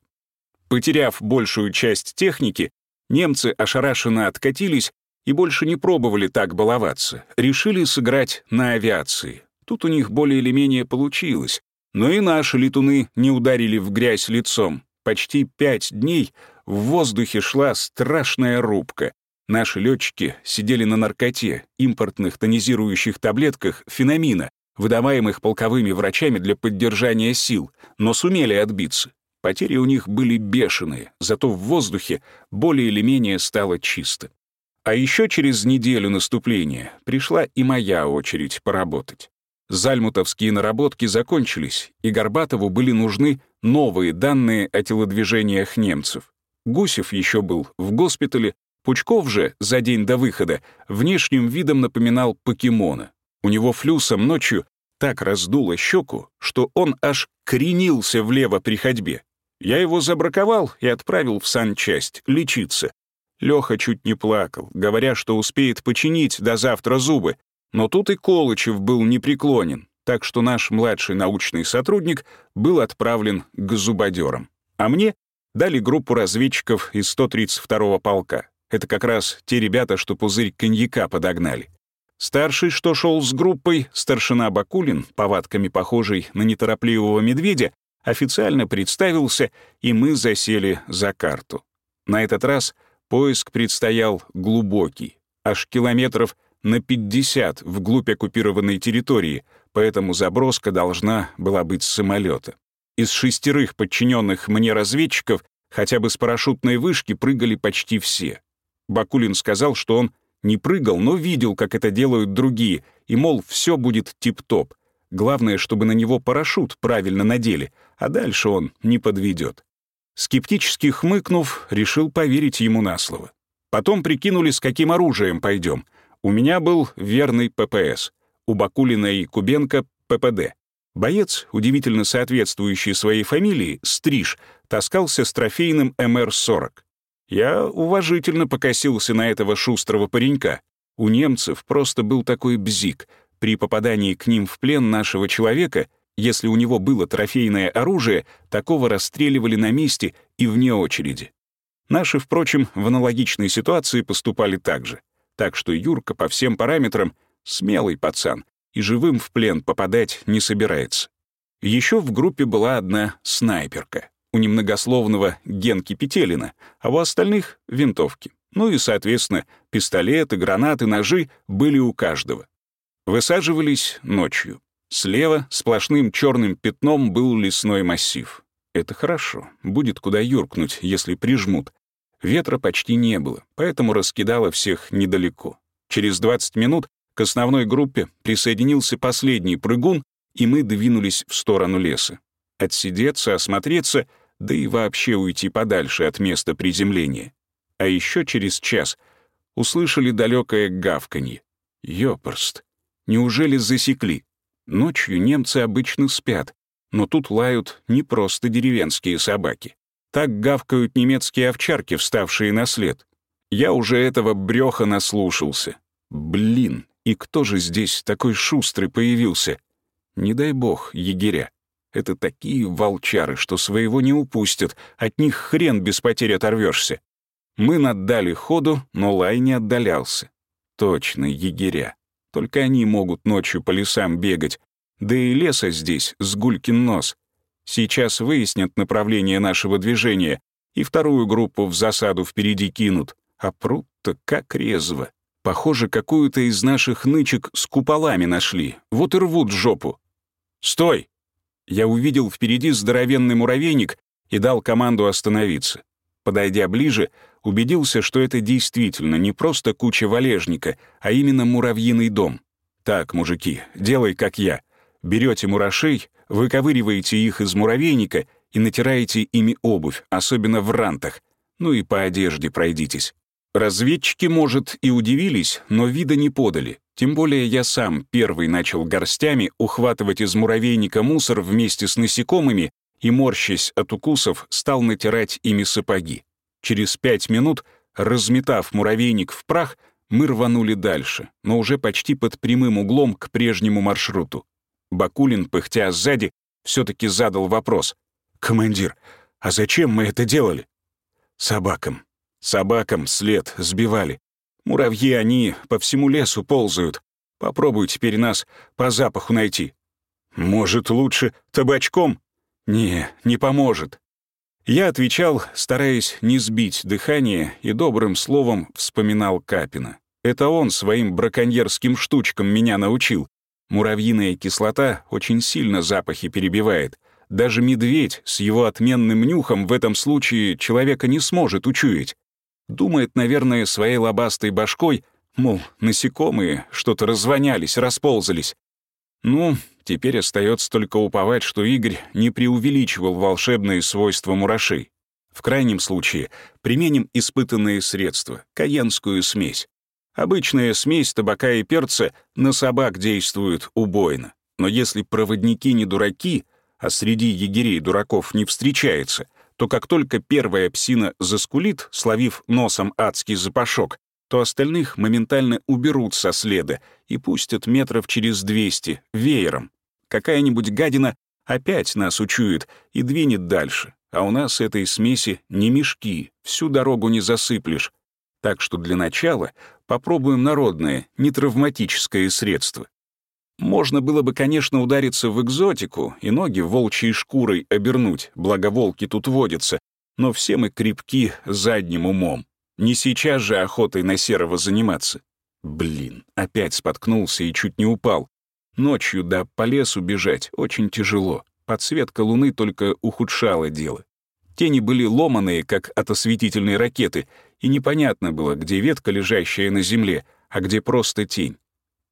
Потеряв большую часть техники, немцы ошарашенно откатились и больше не пробовали так баловаться, решили сыграть на авиации. Тут у них более или менее получилось. Но и наши летуны не ударили в грязь лицом. Почти пять дней в воздухе шла страшная рубка. Наши летчики сидели на наркоте, импортных тонизирующих таблетках феномина, выдаваемых полковыми врачами для поддержания сил, но сумели отбиться. Потери у них были бешеные, зато в воздухе более или менее стало чисто. А еще через неделю наступления пришла и моя очередь поработать. Зальмутовские наработки закончились, и Горбатову были нужны новые данные о телодвижениях немцев. Гусев еще был в госпитале, Пучков же за день до выхода внешним видом напоминал покемона. У него флюсом ночью так раздуло щеку, что он аж кренился влево при ходьбе. Я его забраковал и отправил в санчасть лечиться. Леха чуть не плакал, говоря, что успеет починить до завтра зубы. Но тут и Колычев был непреклонен, так что наш младший научный сотрудник был отправлен к зубодерам. А мне дали группу разведчиков из 132-го полка. Это как раз те ребята, что пузырь коньяка подогнали. Старший, что шел с группой, старшина Бакулин, повадками похожий на неторопливого медведя, официально представился, и мы засели за карту. На этот раз поиск предстоял глубокий, аж километров на 50 вглубь оккупированной территории, поэтому заброска должна была быть с самолета. Из шестерых подчиненных мне разведчиков хотя бы с парашютной вышки прыгали почти все. Бакулин сказал, что он не прыгал, но видел, как это делают другие, и, мол, все будет тип-топ. Главное, чтобы на него парашют правильно надели, а дальше он не подведет. Скептически хмыкнув, решил поверить ему на слово. Потом прикинули, с каким оружием пойдем. У меня был верный ППС, у Бакулина и Кубенко — ППД. Боец, удивительно соответствующий своей фамилии, Стриж, таскался с трофейным МР-40. Я уважительно покосился на этого шустрого паренька. У немцев просто был такой бзик. При попадании к ним в плен нашего человека если у него было трофейное оружие, такого расстреливали на месте и вне очереди. Наши, впрочем, в аналогичной ситуации поступали так же. Так что Юрка по всем параметрам смелый пацан и живым в плен попадать не собирается. Еще в группе была одна снайперка. У немногословного Генки Петелина, а у остальных — винтовки. Ну и, соответственно, пистолеты, гранаты, ножи были у каждого. Высаживались ночью. Слева сплошным черным пятном был лесной массив. Это хорошо, будет куда юркнуть, если прижмут. Ветра почти не было, поэтому раскидало всех недалеко. Через 20 минут к основной группе присоединился последний прыгун, и мы двинулись в сторону леса. отсидеться, осмотреться, да и вообще уйти подальше от места приземления. А еще через час услышали далекое гавканье. Ёпрст. Неужели засекли? Ночью немцы обычно спят, но тут лают не просто деревенские собаки. Так гавкают немецкие овчарки, вставшие на след. Я уже этого брёха наслушался. Блин, и кто же здесь такой шустрый появился? Не дай бог, егеря. Это такие волчары, что своего не упустят, от них хрен без потерь оторвешься. Мы наддали ходу, но лай не отдалялся. Точно, егеря. Только они могут ночью по лесам бегать. Да и леса здесь, с гулькин нос. Сейчас выяснят направление нашего движения и вторую группу в засаду впереди кинут. А пруд-то как резво. Похоже, какую-то из наших нычек с куполами нашли. Вот и рвут жопу. «Стой!» Я увидел впереди здоровенный муравейник и дал команду остановиться. Подойдя ближе, убедился, что это действительно не просто куча валежника, а именно муравьиный дом. Так, мужики, делай как я. Берете мурашей, выковыриваете их из муравейника и натираете ими обувь, особенно в рантах. Ну и по одежде пройдитесь. Разведчики, может, и удивились, но вида не подали. Тем более я сам первый начал горстями ухватывать из муравейника мусор вместе с насекомыми и, морщась от укусов, стал натирать ими сапоги. Через пять минут, разметав муравейник в прах, мы рванули дальше, но уже почти под прямым углом к прежнему маршруту. Бакулин, пыхтя сзади, все таки задал вопрос. «Командир, а зачем мы это делали?» «Собакам. Собакам след сбивали. Муравьи они по всему лесу ползают. Попробуй теперь нас по запаху найти. Может, лучше табачком? Не, не поможет. Я отвечал, стараясь не сбить дыхание, и добрым словом вспоминал Капина. Это он своим браконьерским штучкам меня научил. Муравьиная кислота очень сильно запахи перебивает. Даже медведь с его отменным нюхом в этом случае человека не сможет учуять. Думает, наверное, своей лобастой башкой, мол, насекомые что-то развонялись, расползались. Ну, теперь остается только уповать, что Игорь не преувеличивал волшебные свойства мурашей. В крайнем случае применим испытанные средства — каенскую смесь. Обычная смесь табака и перца на собак действует убойно. Но если проводники не дураки, а среди егерей дураков не встречается, то как только первая псина заскулит, словив носом адский запашок, то остальных моментально уберут со следа и пустят метров через 200, веером. Какая-нибудь гадина опять нас учует и двинет дальше, а у нас этой смеси не мешки, всю дорогу не засыплешь. Так что для начала попробуем народное, нетравматическое средство. Можно было бы, конечно, удариться в экзотику и ноги волчьей шкурой обернуть, благо волки тут водятся, но все мы крепки задним умом. Не сейчас же охотой на серого заниматься. Блин, опять споткнулся и чуть не упал. Ночью да по лесу бежать очень тяжело. Подсветка луны только ухудшала дело. Тени были ломаные, как от осветительной ракеты, и непонятно было, где ветка, лежащая на земле, а где просто тень.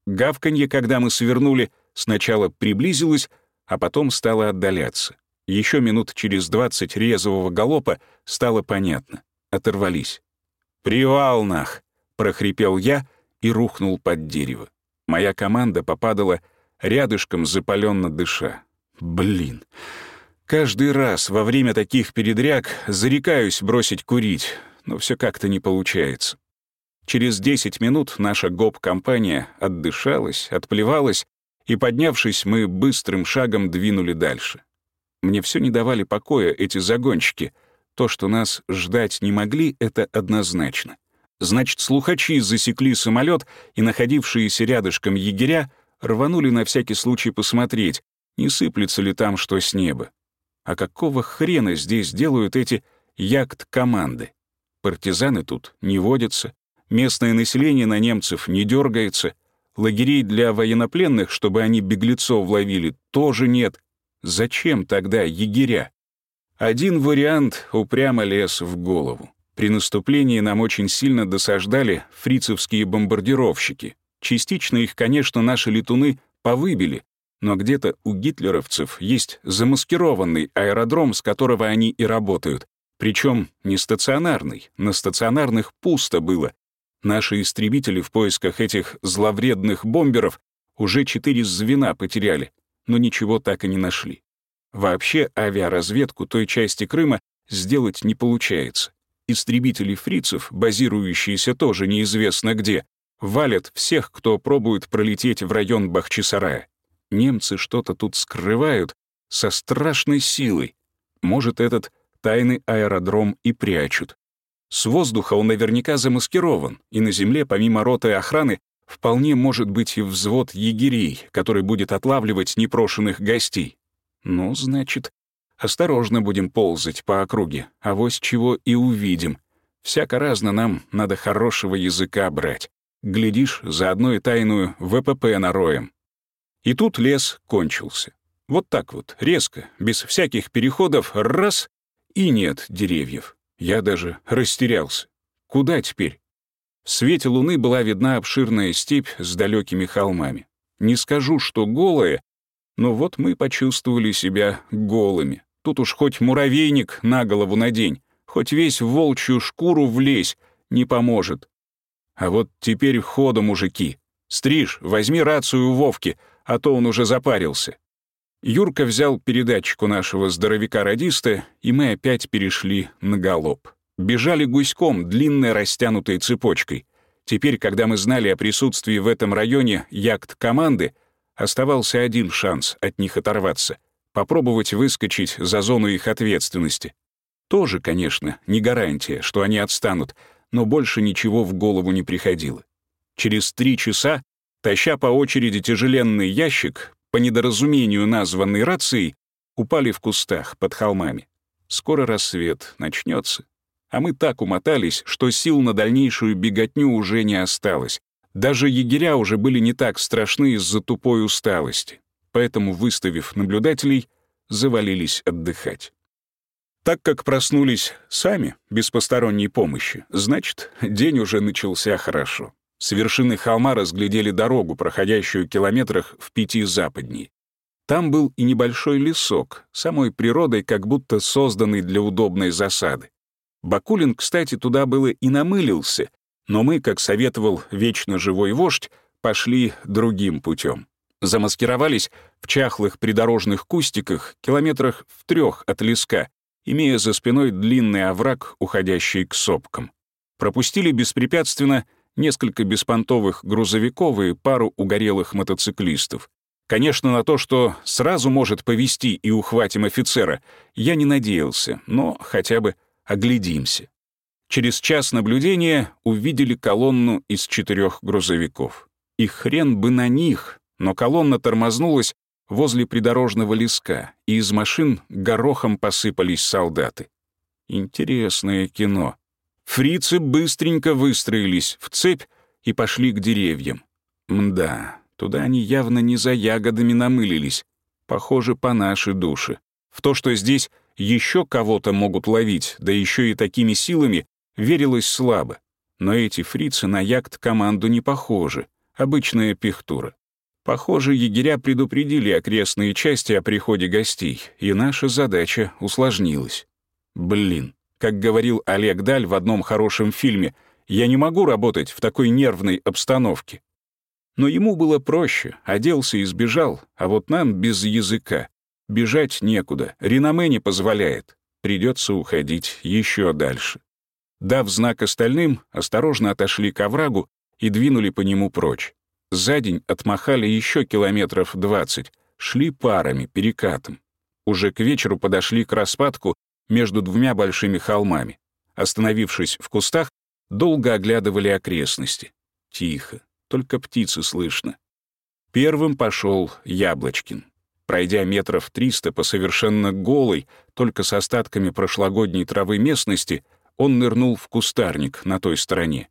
Гавканье, когда мы свернули, сначала приблизилось, а потом стало отдаляться. Еще минут через двадцать резвого галопа стало понятно. Оторвались. «Привал, нах!» — прохрипел я и рухнул под дерево. Моя команда попадала рядышком, запаленно дыша. Блин. Каждый раз во время таких передряг зарекаюсь бросить курить, но все как-то не получается. Через 10 минут наша ГОП-компания отдышалась, отплевалась, и, поднявшись, мы быстрым шагом двинули дальше. Мне все не давали покоя эти загонщики. То, что нас ждать не могли, это однозначно. Значит, слухачи засекли самолет, и находившиеся рядышком егеря рванули на всякий случай посмотреть, не сыплется ли там что с неба. А какого хрена здесь делают эти яхт-команды? Партизаны тут не водятся, Местное население на немцев не дергается. Лагерей для военнопленных, чтобы они беглецов ловили, тоже нет. Зачем тогда егеря? Один вариант упрямо лез в голову. При наступлении нам очень сильно досаждали фрицевские бомбардировщики. Частично их, конечно, наши летуны повыбили, Но где-то у гитлеровцев есть замаскированный аэродром, с которого они и работают. Причем не стационарный, на стационарных пусто было. Наши истребители в поисках этих зловредных бомберов уже четыре звена потеряли, но ничего так и не нашли. Вообще авиаразведку той части Крыма сделать не получается. Истребители фрицев, базирующиеся тоже неизвестно где, валят всех, кто пробует пролететь в район Бахчисарая. Немцы что-то тут скрывают со страшной силой. Может, этот тайный аэродром и прячут. С воздуха он наверняка замаскирован, и на земле, помимо роты охраны, вполне может быть и взвод егерей, который будет отлавливать непрошенных гостей. Ну, значит, Осторожно будем ползать по округе, а вось чего и увидим. Всяко разно нам надо хорошего языка брать. Глядишь, заодно и тайную ВПП нароем. И тут лес кончился. Вот так вот, резко, без всяких переходов, раз — и нет деревьев. Я даже растерялся. Куда теперь? В свете луны была видна обширная степь с далекими холмами. Не скажу, что голая, но вот мы почувствовали себя голыми. Тут уж хоть муравейник на голову надень, хоть весь в волчью шкуру влезь, не поможет. А вот теперь хода, мужики. Стриж, возьми рацию у Вовки, а то он уже запарился. Юрка взял передатчик у нашего здоровяка-радиста, и мы опять перешли на галоп. Бежали гуськом, длинной растянутой цепочкой. Теперь, когда мы знали о присутствии в этом районе яхт-команды, оставался один шанс от них оторваться попробовать выскочить за зону их ответственности. Тоже, конечно, не гарантия, что они отстанут, но больше ничего в голову не приходило. Через три часа, таща по очереди тяжеленный ящик, по недоразумению названный рацией, упали в кустах под холмами. Скоро рассвет начнется, а мы так умотались, что сил на дальнейшую беготню уже не осталось. Даже егеря уже были не так страшны из-за тупой усталости поэтому, выставив наблюдателей, завалились отдыхать. Так как проснулись сами, без посторонней помощи, значит, день уже начался хорошо. С вершины холма разглядели дорогу, проходящую километрах в пяти западней. Там был и небольшой лесок, самой природой как будто созданный для удобной засады. Бакулин, кстати, туда было и намылился, но мы, как советовал вечно живой вождь, пошли другим путем замаскировались в чахлых придорожных кустиках километрах в трех от леска, имея за спиной длинный овраг, уходящий к сопкам. Пропустили беспрепятственно несколько беспонтовых грузовиков и пару угорелых мотоциклистов. Конечно, на то, что сразу может повести и ухватим офицера, я не надеялся, но хотя бы оглядимся. Через час наблюдения увидели колонну из четырех грузовиков. И хрен бы на них, но колонна тормознулась возле придорожного леска, и из машин горохом посыпались солдаты. Интересное кино. Фрицы быстренько выстроились в цепь и пошли к деревьям. Мда, туда они явно не за ягодами намылились. Похоже, по нашей душе. В то, что здесь еще кого-то могут ловить, да еще и такими силами, верилось слабо. Но эти фрицы на яхт команду не похожи. Обычная пихтура. Похоже, егеря предупредили окрестные части о приходе гостей, и наша задача усложнилась. Блин, как говорил Олег Даль в одном хорошем фильме, я не могу работать в такой нервной обстановке. Но ему было проще, оделся и сбежал, а вот нам без языка. Бежать некуда, реноме не позволяет. Придется уходить еще дальше. Дав знак остальным, осторожно отошли к оврагу и двинули по нему прочь. За день отмахали еще километров двадцать, шли парами, перекатом. Уже к вечеру подошли к распадку между двумя большими холмами. Остановившись в кустах, долго оглядывали окрестности. Тихо, только птицы слышно. Первым пошел Яблочкин. Пройдя метров триста по совершенно голой, только с остатками прошлогодней травы местности, он нырнул в кустарник на той стороне.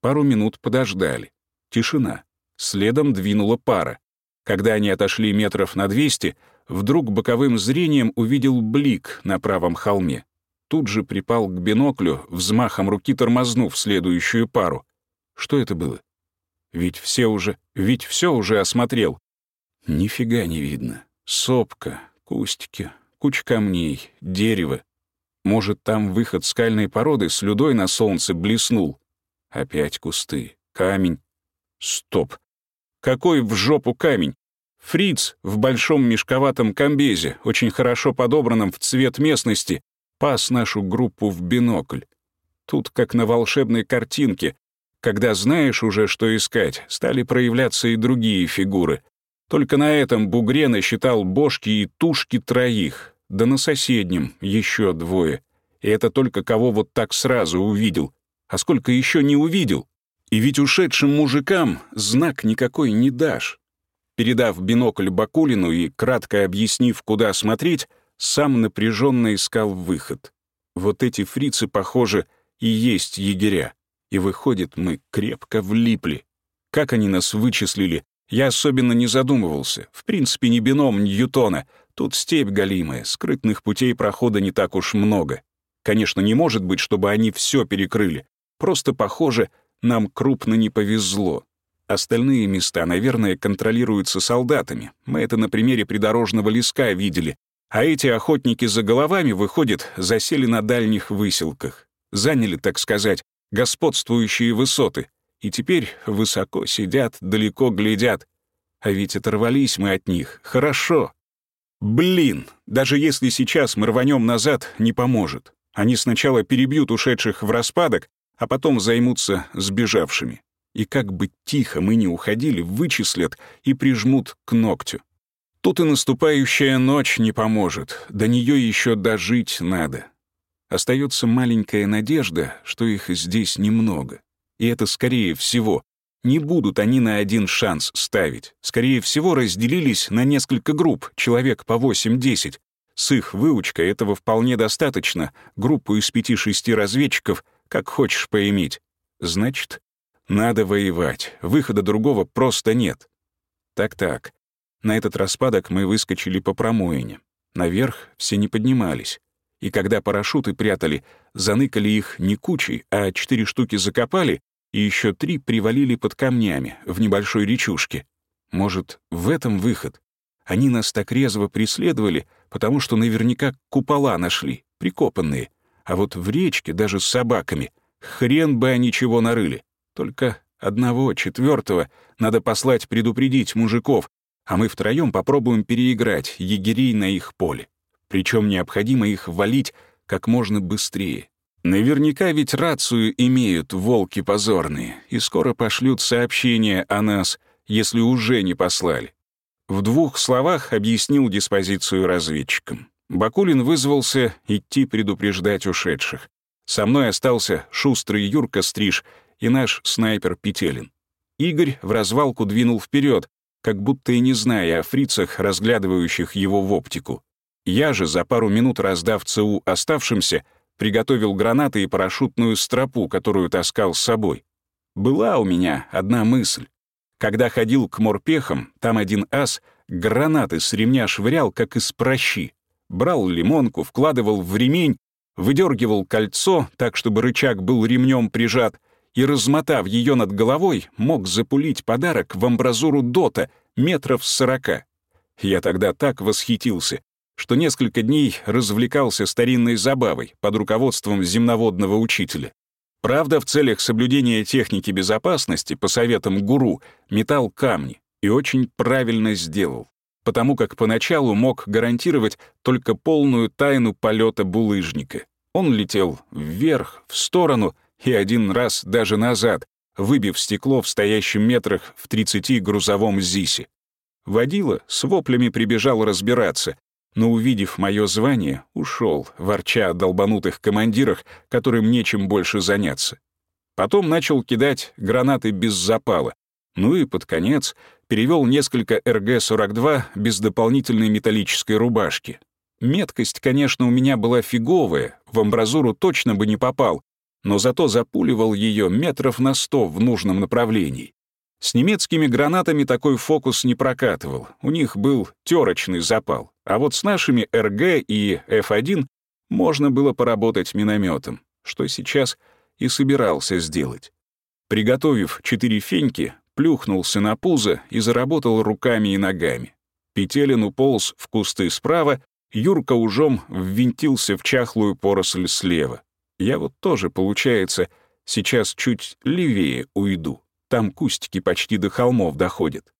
Пару минут подождали. Тишина. Следом двинула пара. Когда они отошли метров на 200, вдруг боковым зрением увидел блик на правом холме. Тут же припал к биноклю, взмахом руки тормознув следующую пару. Что это было? Ведь все уже, ведь все уже осмотрел. Нифига не видно. Сопка, кустики, куча камней, дерево. Может, там выход скальной породы с людой на солнце блеснул. Опять кусты, камень. Стоп. Какой в жопу камень? Фриц в большом мешковатом комбезе, очень хорошо подобранном в цвет местности, пас нашу группу в бинокль. Тут как на волшебной картинке. Когда знаешь уже, что искать, стали проявляться и другие фигуры. Только на этом бугре насчитал бошки и тушки троих, да на соседнем еще двое. И это только кого вот так сразу увидел. А сколько еще не увидел? И ведь ушедшим мужикам знак никакой не дашь. Передав бинокль Бакулину и кратко объяснив, куда смотреть, сам напряженно искал выход. Вот эти фрицы, похоже, и есть егеря. И выходит, мы крепко влипли. Как они нас вычислили, я особенно не задумывался. В принципе, не бином Ньютона. Тут степь галимая, скрытных путей прохода не так уж много. Конечно, не может быть, чтобы они все перекрыли. Просто, похоже, нам крупно не повезло. Остальные места, наверное, контролируются солдатами. Мы это на примере придорожного леска видели. А эти охотники за головами, выходят, засели на дальних выселках. Заняли, так сказать, господствующие высоты. И теперь высоко сидят, далеко глядят. А ведь оторвались мы от них. Хорошо. Блин, даже если сейчас мы рванем назад, не поможет. Они сначала перебьют ушедших в распадок, а потом займутся сбежавшими. И как бы тихо мы ни уходили, вычислят и прижмут к ногтю. Тут и наступающая ночь не поможет, до нее еще дожить надо. Остается маленькая надежда, что их здесь немного. И это, скорее всего, не будут они на один шанс ставить. Скорее всего, разделились на несколько групп, человек по 8-10. С их выучкой этого вполне достаточно, группу из пяти-шести разведчиков — как хочешь поиметь. Значит, надо воевать, выхода другого просто нет. Так-так, на этот распадок мы выскочили по промоине. Наверх все не поднимались. И когда парашюты прятали, заныкали их не кучей, а четыре штуки закопали, и еще три привалили под камнями в небольшой речушке. Может, в этом выход? Они нас так резво преследовали, потому что наверняка купола нашли, прикопанные — а вот в речке даже с собаками хрен бы они чего нарыли. Только одного, четвертого надо послать предупредить мужиков, а мы втроем попробуем переиграть егерей на их поле. Причем необходимо их валить как можно быстрее. Наверняка ведь рацию имеют волки позорные, и скоро пошлют сообщение о нас, если уже не послали. В двух словах объяснил диспозицию разведчикам. Бакулин вызвался идти предупреждать ушедших. Со мной остался шустрый Юрка Стриж и наш снайпер Петелин. Игорь в развалку двинул вперед, как будто и не зная о фрицах, разглядывающих его в оптику. Я же, за пару минут раздав ЦУ оставшимся, приготовил гранаты и парашютную стропу, которую таскал с собой. Была у меня одна мысль. Когда ходил к морпехам, там один ас гранаты с ремня швырял, как из прощи брал лимонку, вкладывал в ремень, выдергивал кольцо так, чтобы рычаг был ремнем прижат, и, размотав ее над головой, мог запулить подарок в амбразуру дота метров сорока. Я тогда так восхитился, что несколько дней развлекался старинной забавой под руководством земноводного учителя. Правда, в целях соблюдения техники безопасности, по советам гуру, метал камни и очень правильно сделал потому как поначалу мог гарантировать только полную тайну полета булыжника. Он летел вверх, в сторону и один раз даже назад, выбив стекло в стоящем метрах в 30 грузовом ЗИСе. Водила с воплями прибежал разбираться, но, увидев мое звание, ушел, ворча о долбанутых командирах, которым нечем больше заняться. Потом начал кидать гранаты без запала, ну и под конец перевел несколько РГ-42 без дополнительной металлической рубашки. Меткость, конечно, у меня была фиговая, в амбразуру точно бы не попал, но зато запуливал ее метров на сто в нужном направлении. С немецкими гранатами такой фокус не прокатывал, у них был терочный запал, а вот с нашими РГ и F1 можно было поработать минометом, что сейчас и собирался сделать. Приготовив четыре феньки, плюхнулся на пузо и заработал руками и ногами. Петелин уполз в кусты справа, Юрка ужом ввинтился в чахлую поросль слева. Я вот тоже, получается, сейчас чуть левее уйду. Там кустики почти до холмов доходят.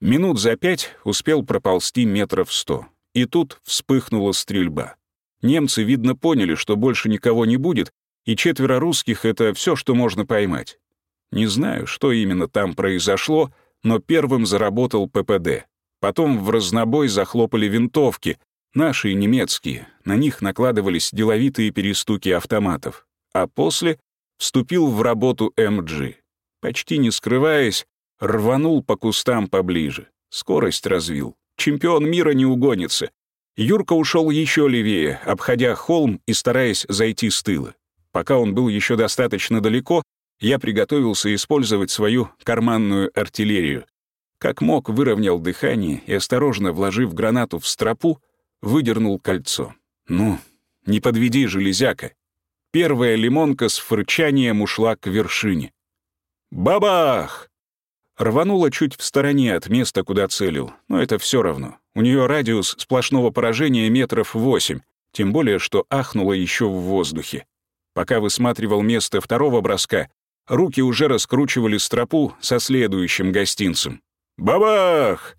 Минут за пять успел проползти метров сто. И тут вспыхнула стрельба. Немцы, видно, поняли, что больше никого не будет, и четверо русских — это все, что можно поймать. Не знаю, что именно там произошло, но первым заработал ППД. Потом в разнобой захлопали винтовки, наши и немецкие, на них накладывались деловитые перестуки автоматов. А после вступил в работу МГ. Почти не скрываясь, рванул по кустам поближе. Скорость развил. Чемпион мира не угонится. Юрка ушел еще левее, обходя холм и стараясь зайти с тыла. Пока он был еще достаточно далеко, я приготовился использовать свою карманную артиллерию. Как мог, выровнял дыхание и, осторожно вложив гранату в стропу, выдернул кольцо. «Ну, не подведи, железяка!» Первая лимонка с фырчанием ушла к вершине. «Бабах!» Рванула чуть в стороне от места, куда целил, но это все равно. У нее радиус сплошного поражения метров восемь, тем более, что ахнула еще в воздухе. Пока высматривал место второго броска, руки уже раскручивали стропу со следующим гостинцем. Бабах!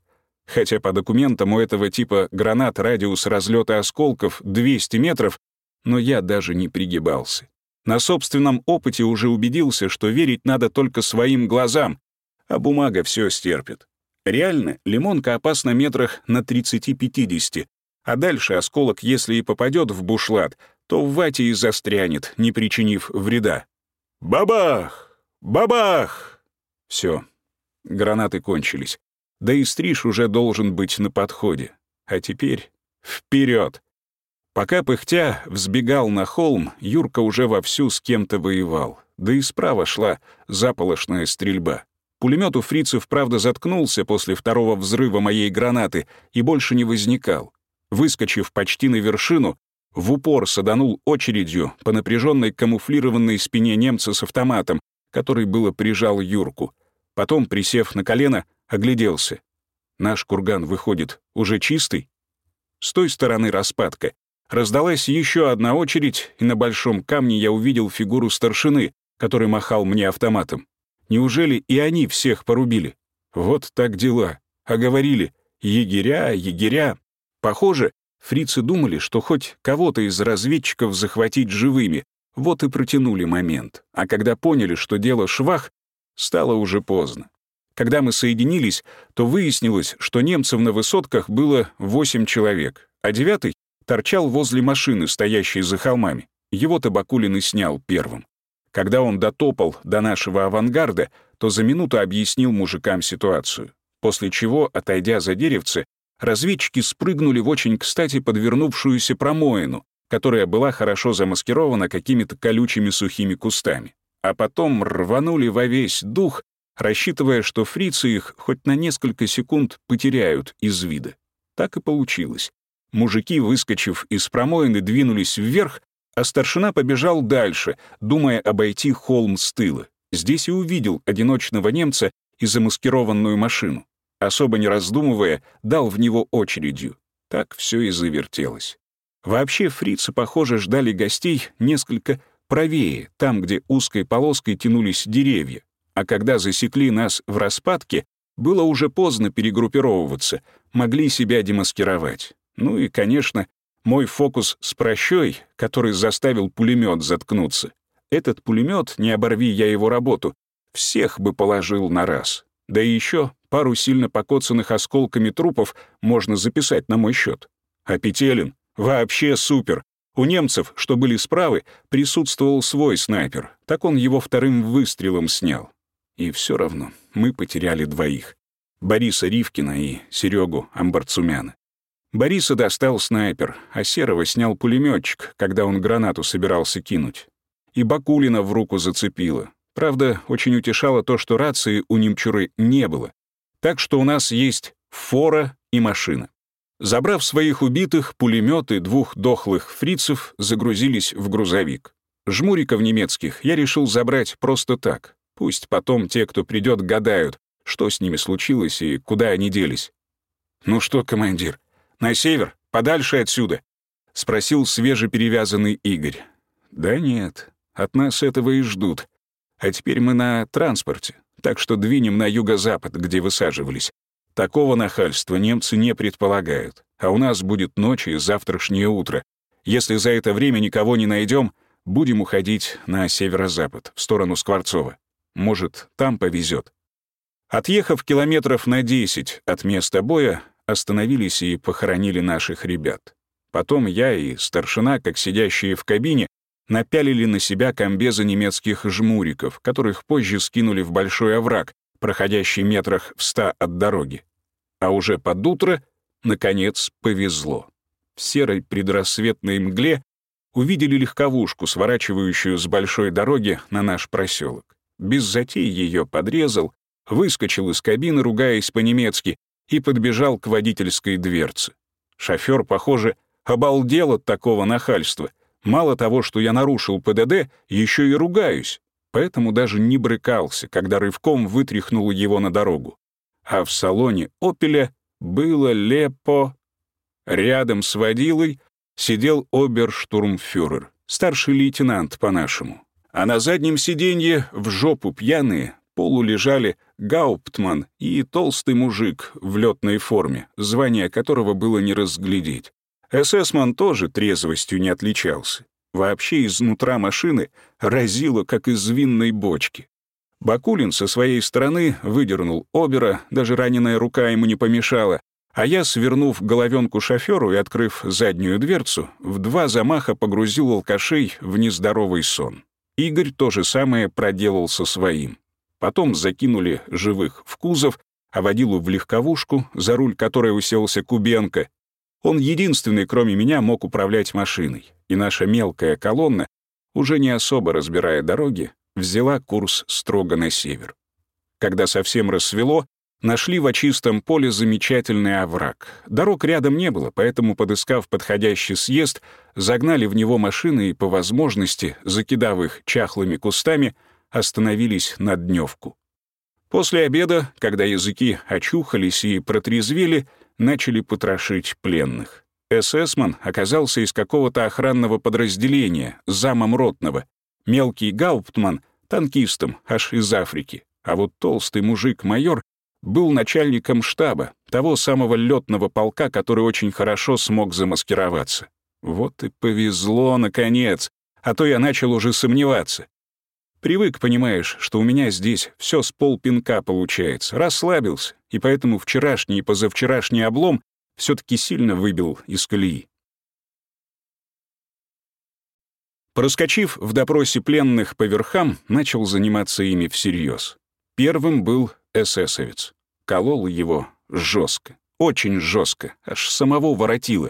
Хотя по документам у этого типа гранат радиус разлета осколков 200 метров, но я даже не пригибался. На собственном опыте уже убедился, что верить надо только своим глазам, а бумага все стерпит. Реально, лимонка опасна метрах на 30-50, а дальше осколок, если и попадет в бушлат, то в вате и застрянет, не причинив вреда. Бабах! Бабах! Все, Гранаты кончились. Да и стриж уже должен быть на подходе. А теперь вперед! Пока пыхтя взбегал на холм, Юрка уже вовсю с кем-то воевал. Да и справа шла заполошная стрельба. Пулемет у фрицев, правда, заткнулся после второго взрыва моей гранаты и больше не возникал. Выскочив почти на вершину, в упор саданул очередью по напряженной камуфлированной спине немца с автоматом, который было прижал Юрку. Потом, присев на колено, огляделся. Наш курган выходит уже чистый. С той стороны распадка раздалась еще одна очередь, и на большом камне я увидел фигуру старшины, который махал мне автоматом. Неужели и они всех порубили? Вот так дела. А говорили «егеря, егеря». Похоже, фрицы думали, что хоть кого-то из разведчиков захватить живыми, вот и протянули момент. А когда поняли, что дело швах, стало уже поздно. Когда мы соединились, то выяснилось, что немцев на высотках было восемь человек, а девятый торчал возле машины, стоящей за холмами. Его-то Бакулин и снял первым. Когда он дотопал до нашего авангарда, то за минуту объяснил мужикам ситуацию. После чего, отойдя за деревце, разведчики спрыгнули в очень кстати подвернувшуюся промоину, которая была хорошо замаскирована какими-то колючими сухими кустами. А потом рванули во весь дух, рассчитывая, что фрицы их хоть на несколько секунд потеряют из вида. Так и получилось. Мужики, выскочив из промоины, двинулись вверх, а старшина побежал дальше, думая обойти холм с тыла. Здесь и увидел одиночного немца и замаскированную машину. Особо не раздумывая, дал в него очередью. Так все и завертелось. Вообще фрицы, похоже, ждали гостей несколько правее, там, где узкой полоской тянулись деревья. А когда засекли нас в распадке, было уже поздно перегруппировываться, могли себя демаскировать. Ну и, конечно, мой фокус с прощой, который заставил пулемет заткнуться. Этот пулемет, не оборви я его работу, всех бы положил на раз. Да и еще пару сильно покоцанных осколками трупов можно записать на мой счет. А Петелин вообще супер. У немцев, что были справы, присутствовал свой снайпер. Так он его вторым выстрелом снял. И все равно мы потеряли двоих. Бориса Ривкина и Серегу Амбарцумяна. Бориса достал снайпер, а Серого снял пулеметчик, когда он гранату собирался кинуть. И Бакулина в руку зацепило. Правда, очень утешало то, что рации у немчуры не было. Так что у нас есть фора и машина. Забрав своих убитых, пулеметы двух дохлых фрицев загрузились в грузовик. Жмуриков немецких я решил забрать просто так. Пусть потом те, кто придет, гадают, что с ними случилось и куда они делись. «Ну что, командир, на север, подальше отсюда?» — спросил свежеперевязанный Игорь. «Да нет, от нас этого и ждут. А теперь мы на транспорте, так что двинем на юго-запад, где высаживались. Такого нахальства немцы не предполагают, а у нас будет ночь и завтрашнее утро. Если за это время никого не найдем, будем уходить на северо-запад, в сторону Скворцова. Может, там повезет. Отъехав километров на 10 от места боя, остановились и похоронили наших ребят. Потом я и старшина, как сидящие в кабине, напялили на себя комбезы немецких жмуриков, которых позже скинули в большой овраг, проходящий метрах в ста от дороги. А уже под утро, наконец, повезло. В серой предрассветной мгле увидели легковушку, сворачивающую с большой дороги на наш проселок. Без затей ее подрезал, выскочил из кабины, ругаясь по-немецки, и подбежал к водительской дверце. Шофер, похоже, обалдел от такого нахальства. Мало того, что я нарушил ПДД, еще и ругаюсь, поэтому даже не брыкался, когда рывком вытряхнул его на дорогу. А в салоне «Опеля» было лепо. Рядом с водилой сидел оберштурмфюрер, старший лейтенант по-нашему. А на заднем сиденье в жопу пьяные полу лежали Гауптман и толстый мужик в летной форме, звание которого было не разглядеть. ССман тоже трезвостью не отличался. Вообще изнутра машины разило, как из винной бочки. Бакулин со своей стороны выдернул Обера, даже раненая рука ему не помешала, а я, свернув головенку шоферу и открыв заднюю дверцу, в два замаха погрузил алкашей в нездоровый сон. Игорь то же самое проделал со своим. Потом закинули живых в кузов, а водилу в легковушку, за руль которой уселся Кубенко, он единственный, кроме меня, мог управлять машиной, и наша мелкая колонна, уже не особо разбирая дороги, взяла курс строго на север. Когда совсем рассвело, нашли в очистом поле замечательный овраг. Дорог рядом не было, поэтому, подыскав подходящий съезд, загнали в него машины и, по возможности, закидав их чахлыми кустами, остановились на дневку. После обеда, когда языки очухались и протрезвели, начали потрошить пленных. ССман оказался из какого-то охранного подразделения, замом ротного. Мелкий гауптман — танкистом, аж из Африки. А вот толстый мужик-майор был начальником штаба, того самого летного полка, который очень хорошо смог замаскироваться. Вот и повезло, наконец, а то я начал уже сомневаться. Привык, понимаешь, что у меня здесь все с полпинка получается, расслабился, и поэтому вчерашний и позавчерашний облом все таки сильно выбил из колеи. Проскочив в допросе пленных по верхам, начал заниматься ими всерьез. Первым был эсэсовец. Колол его жестко, очень жестко, аж самого воротило.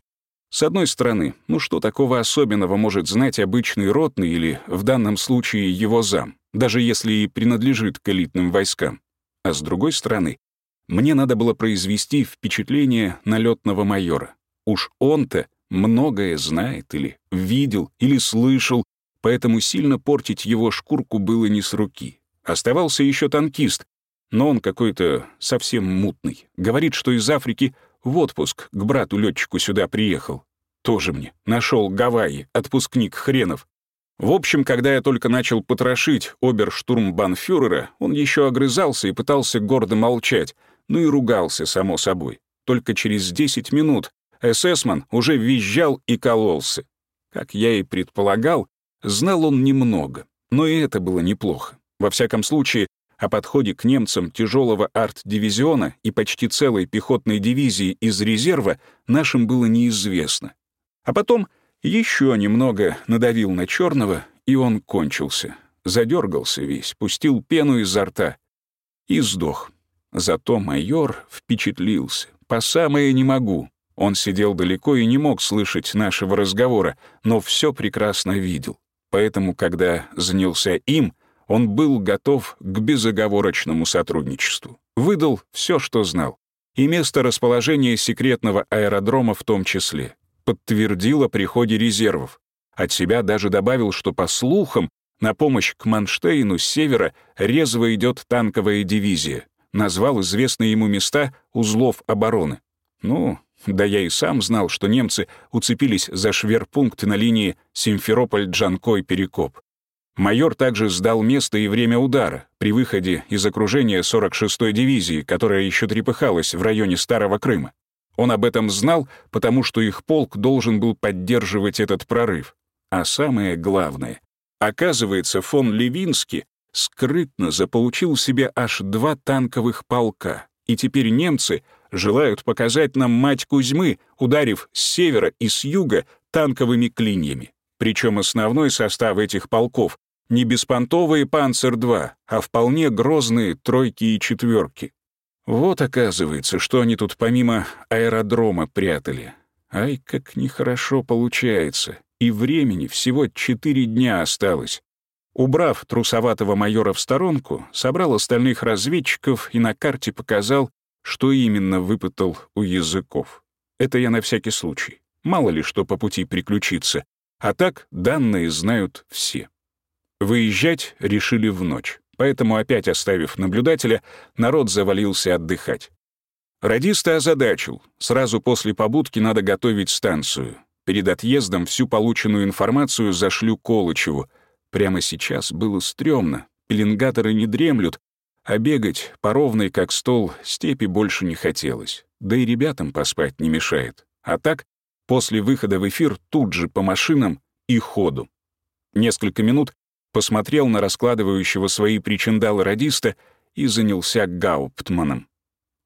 С одной стороны, ну что такого особенного может знать обычный ротный или, в данном случае, его зам, даже если и принадлежит к элитным войскам? А с другой стороны, мне надо было произвести впечатление налетного майора. Уж он-то многое знает или видел, или слышал, поэтому сильно портить его шкурку было не с руки. Оставался еще танкист, но он какой-то совсем мутный. Говорит, что из Африки в отпуск к брату-летчику сюда приехал. Тоже мне. Нашел Гавайи, отпускник хренов. В общем, когда я только начал потрошить оберштурмбанфюрера, он еще огрызался и пытался гордо молчать, ну и ругался, само собой. Только через 10 минут эсэсман уже визжал и кололся. Как я и предполагал, знал он немного, но и это было неплохо. Во всяком случае, о подходе к немцам тяжелого арт-дивизиона и почти целой пехотной дивизии из резерва нашим было неизвестно. А потом еще немного надавил на черного, и он кончился. Задергался весь, пустил пену изо рта и сдох. Зато майор впечатлился. По самое не могу. Он сидел далеко и не мог слышать нашего разговора, но все прекрасно видел. Поэтому, когда занялся им, он был готов к безоговорочному сотрудничеству. Выдал все, что знал. И место расположения секретного аэродрома в том числе. Подтвердил о приходе резервов. От себя даже добавил, что, по слухам, на помощь к Манштейну с севера резво идет танковая дивизия. Назвал известные ему места узлов обороны. Ну, да я и сам знал, что немцы уцепились за шверпункт на линии Симферополь-Джанкой-Перекоп. Майор также сдал место и время удара при выходе из окружения 46-й дивизии, которая еще трепыхалась в районе Старого Крыма. Он об этом знал, потому что их полк должен был поддерживать этот прорыв. А самое главное, оказывается, фон Левинский скрытно заполучил себе аж два танковых полка, и теперь немцы желают показать нам мать Кузьмы, ударив с севера и с юга танковыми клиньями. Причем основной состав этих полков не беспонтовые «Панцер-2», а вполне грозные тройки и четверки. Вот оказывается, что они тут помимо аэродрома прятали. Ай, как нехорошо получается. И времени всего четыре дня осталось. Убрав трусоватого майора в сторонку, собрал остальных разведчиков и на карте показал, что именно выпытал у языков. Это я на всякий случай. Мало ли что по пути приключиться. А так данные знают все. Выезжать решили в ночь, поэтому, опять оставив наблюдателя, народ завалился отдыхать. Радиста озадачил. Сразу после побудки надо готовить станцию. Перед отъездом всю полученную информацию зашлю Колычеву. Прямо сейчас было стрёмно. Пеленгаторы не дремлют, а бегать по ровной, как стол, степи больше не хотелось. Да и ребятам поспать не мешает. А так, после выхода в эфир тут же по машинам и ходу. Несколько минут посмотрел на раскладывающего свои причиндалы радиста и занялся Гауптманом.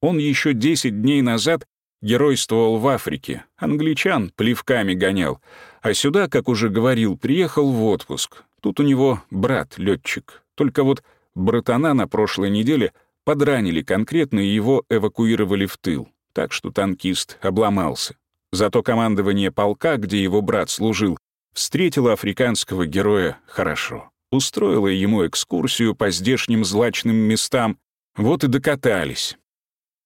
Он еще 10 дней назад геройствовал в Африке, англичан плевками гонял, а сюда, как уже говорил, приехал в отпуск. Тут у него брат летчик. Только вот братана на прошлой неделе подранили конкретно и его эвакуировали в тыл, так что танкист обломался. Зато командование полка, где его брат служил, встретило африканского героя хорошо устроила ему экскурсию по здешним злачным местам, вот и докатались.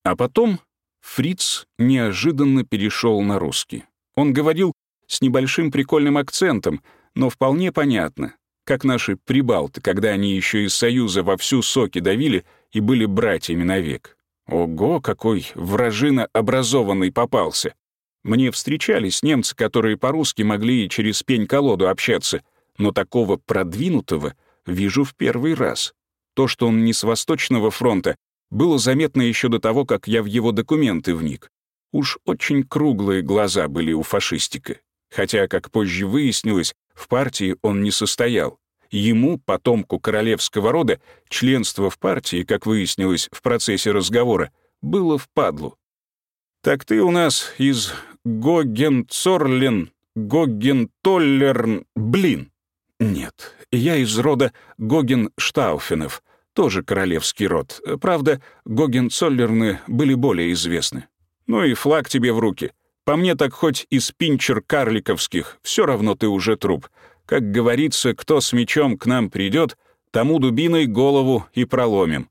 А потом Фриц неожиданно перешел на русский. Он говорил с небольшим прикольным акцентом, но вполне понятно, как наши прибалты, когда они еще из Союза вовсю соки давили и были братьями навек. Ого, какой вражина образованный попался! Мне встречались немцы, которые по-русски могли и через пень-колоду общаться — но такого продвинутого вижу в первый раз. То, что он не с Восточного фронта, было заметно еще до того, как я в его документы вник. Уж очень круглые глаза были у фашистика. Хотя, как позже выяснилось, в партии он не состоял. Ему, потомку королевского рода, членство в партии, как выяснилось в процессе разговора, было впадлу. «Так ты у нас из Гогенцорлен, Гогентоллерн, блин!» Нет, я из рода Гоген-Штауфенов, тоже королевский род. Правда, Гоген-Цоллерны были более известны. Ну и флаг тебе в руки. По мне так хоть из пинчер карликовских, все равно ты уже труп. Как говорится, кто с мечом к нам придет, тому дубиной голову и проломим.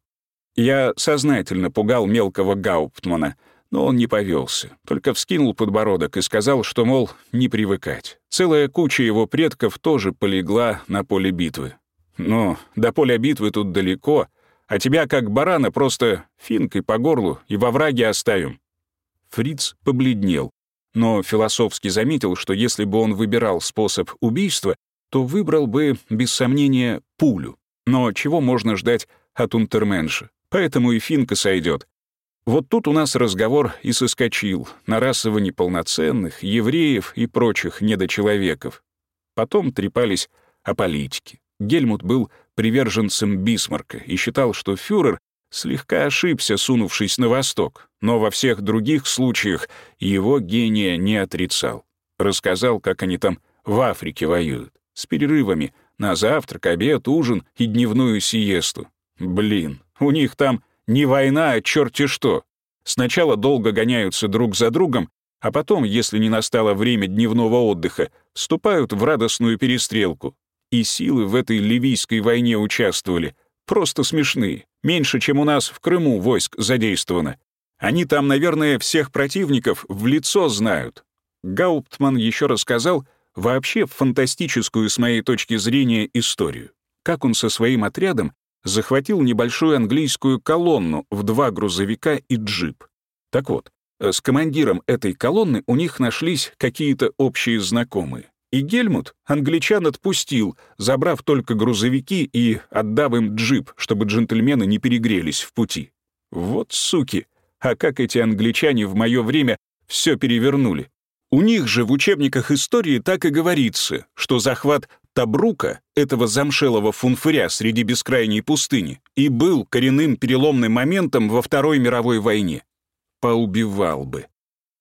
Я сознательно пугал мелкого Гауптмана — но он не повелся, только вскинул подбородок и сказал, что, мол, не привыкать. Целая куча его предков тоже полегла на поле битвы. Но до поля битвы тут далеко, а тебя, как барана, просто финкой по горлу и во враге оставим». Фриц побледнел, но философски заметил, что если бы он выбирал способ убийства, то выбрал бы, без сомнения, пулю. Но чего можно ждать от унтерменша? Поэтому и финка сойдет. Вот тут у нас разговор и соскочил на расово неполноценных, евреев и прочих недочеловеков. Потом трепались о политике. Гельмут был приверженцем Бисмарка и считал, что фюрер слегка ошибся, сунувшись на восток, но во всех других случаях его гения не отрицал. Рассказал, как они там в Африке воюют, с перерывами на завтрак, обед, ужин и дневную сиесту. Блин, у них там не война, а черти что. Сначала долго гоняются друг за другом, а потом, если не настало время дневного отдыха, вступают в радостную перестрелку. И силы в этой ливийской войне участвовали. Просто смешные. Меньше, чем у нас в Крыму войск задействовано. Они там, наверное, всех противников в лицо знают. Гауптман еще рассказал вообще фантастическую, с моей точки зрения, историю. Как он со своим отрядом захватил небольшую английскую колонну в два грузовика и джип. Так вот, э, с командиром этой колонны у них нашлись какие-то общие знакомые. И Гельмут англичан отпустил, забрав только грузовики и отдав им джип, чтобы джентльмены не перегрелись в пути. Вот суки! А как эти англичане в мое время все перевернули? У них же в учебниках истории так и говорится, что захват Табрука, этого замшелого фунфыря среди бескрайней пустыни, и был коренным переломным моментом во Второй мировой войне. Поубивал бы.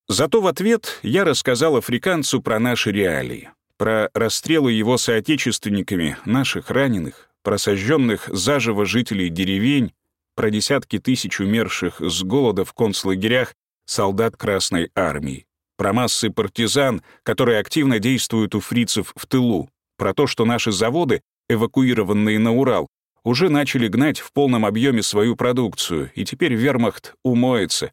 Зато в ответ я рассказал африканцу про наши реалии, про расстрелы его соотечественниками, наших раненых, про сожженных заживо жителей деревень, про десятки тысяч умерших с голода в концлагерях солдат Красной Армии про массы партизан, которые активно действуют у фрицев в тылу, про то, что наши заводы, эвакуированные на Урал, уже начали гнать в полном объеме свою продукцию, и теперь вермахт умоется.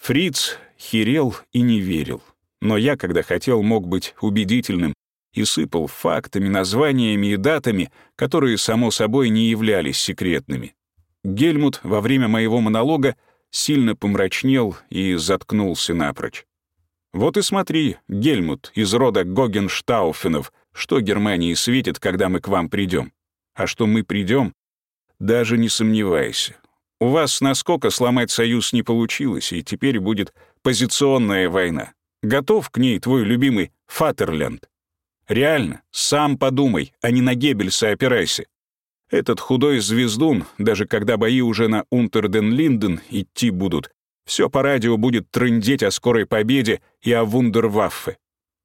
Фриц херел и не верил. Но я, когда хотел, мог быть убедительным и сыпал фактами, названиями и датами, которые, само собой, не являлись секретными. Гельмут во время моего монолога сильно помрачнел и заткнулся напрочь. Вот и смотри, Гельмут из рода Гогенштауфенов, что Германии светит, когда мы к вам придем. А что мы придем, даже не сомневайся. У вас насколько сломать союз не получилось, и теперь будет позиционная война. Готов к ней твой любимый Фатерленд? Реально, сам подумай, а не на Геббельса опирайся. Этот худой звездун, даже когда бои уже на Унтерден-Линден идти будут, все по радио будет трындеть о скорой победе и о вундерваффе.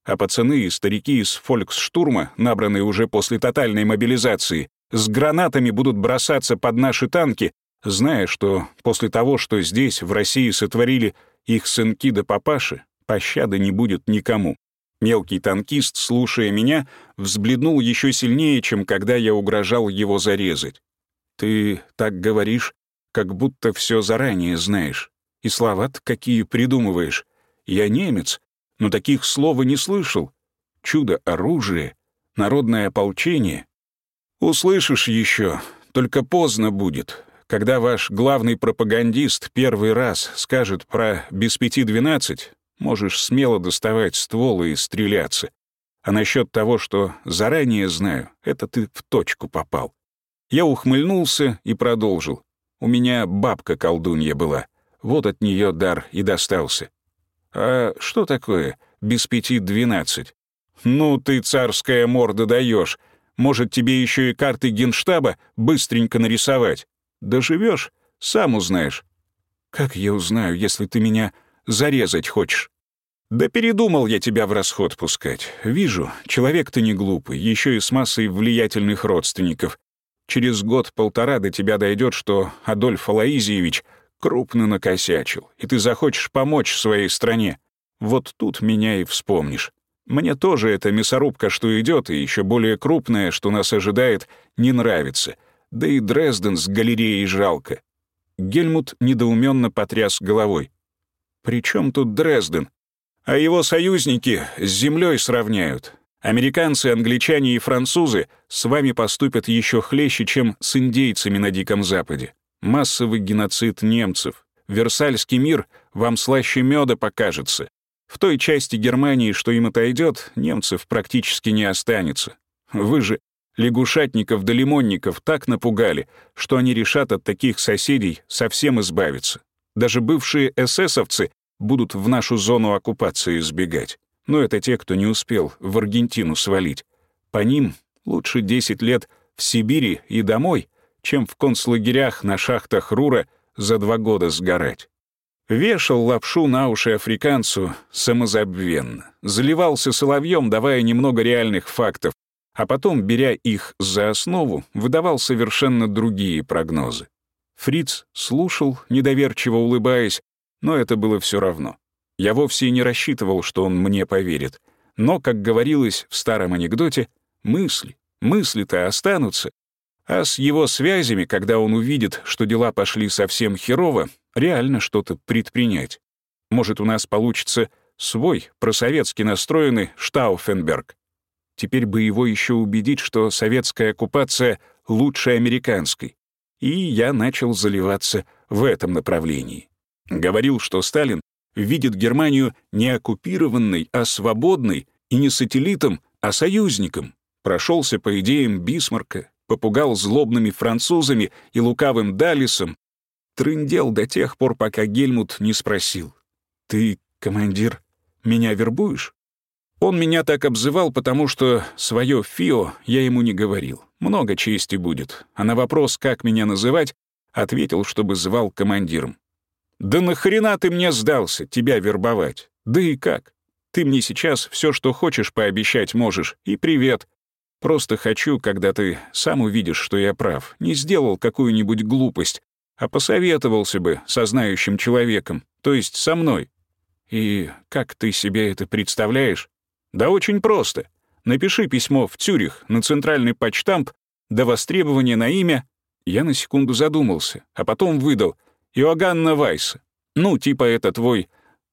А пацаны и старики из фольксштурма, набранные уже после тотальной мобилизации, с гранатами будут бросаться под наши танки, зная, что после того, что здесь, в России, сотворили их сынки да папаши, пощады не будет никому. Мелкий танкист, слушая меня, взбледнул еще сильнее, чем когда я угрожал его зарезать. «Ты так говоришь, как будто все заранее знаешь. И слова какие придумываешь. Я немец, но таких слов и не слышал. Чудо оружие, народное ополчение. Услышишь еще, только поздно будет, когда ваш главный пропагандист первый раз скажет про «без пяти двенадцать», можешь смело доставать ствол и стреляться. А насчет того, что заранее знаю, это ты в точку попал. Я ухмыльнулся и продолжил. У меня бабка-колдунья была. Вот от нее дар и достался. А что такое без пяти двенадцать? Ну ты, царская морда, даешь. Может, тебе еще и карты генштаба быстренько нарисовать? Доживешь, сам узнаешь. Как я узнаю, если ты меня зарезать хочешь? Да передумал я тебя в расход пускать. Вижу, человек ты не глупый, еще и с массой влиятельных родственников. Через год-полтора до тебя дойдет, что Адольф Алаизиевич — крупно накосячил, и ты захочешь помочь своей стране. Вот тут меня и вспомнишь. Мне тоже эта мясорубка, что идет, и еще более крупная, что нас ожидает, не нравится. Да и Дрезден с галереей жалко. Гельмут недоуменно потряс головой. «При чем тут Дрезден? А его союзники с землей сравняют. Американцы, англичане и французы с вами поступят еще хлеще, чем с индейцами на Диком Западе массовый геноцид немцев. Версальский мир вам слаще меда покажется. В той части Германии, что им отойдет, немцев практически не останется. Вы же лягушатников да лимонников так напугали, что они решат от таких соседей совсем избавиться. Даже бывшие эсэсовцы будут в нашу зону оккупации избегать. Но это те, кто не успел в Аргентину свалить. По ним лучше 10 лет в Сибири и домой — чем в концлагерях на шахтах Рура за два года сгорать. Вешал лапшу на уши африканцу самозабвенно, заливался соловьем, давая немного реальных фактов, а потом, беря их за основу, выдавал совершенно другие прогнозы. Фриц слушал, недоверчиво улыбаясь, но это было все равно. Я вовсе не рассчитывал, что он мне поверит. Но, как говорилось в старом анекдоте, мысли, мысли-то останутся, а с его связями, когда он увидит, что дела пошли совсем херово, реально что-то предпринять. Может, у нас получится свой, просоветски настроенный Штауфенберг. Теперь бы его еще убедить, что советская оккупация лучше американской. И я начал заливаться в этом направлении. Говорил, что Сталин видит Германию не оккупированной, а свободной, и не сателлитом, а союзником. Прошелся по идеям Бисмарка, попугал злобными французами и лукавым Далисом, трындел до тех пор, пока Гельмут не спросил. «Ты, командир, меня вербуешь?» Он меня так обзывал, потому что свое «фио» я ему не говорил. Много чести будет. А на вопрос, как меня называть, ответил, чтобы звал командиром. «Да нахрена ты мне сдался, тебя вербовать? Да и как? Ты мне сейчас все, что хочешь, пообещать можешь, и привет. Просто хочу, когда ты сам увидишь, что я прав, не сделал какую-нибудь глупость, а посоветовался бы со знающим человеком, то есть со мной. И как ты себе это представляешь? Да очень просто. Напиши письмо в Цюрих на центральный почтамп до востребования на имя. Я на секунду задумался, а потом выдал Иоганна Вайса. Ну, типа это твой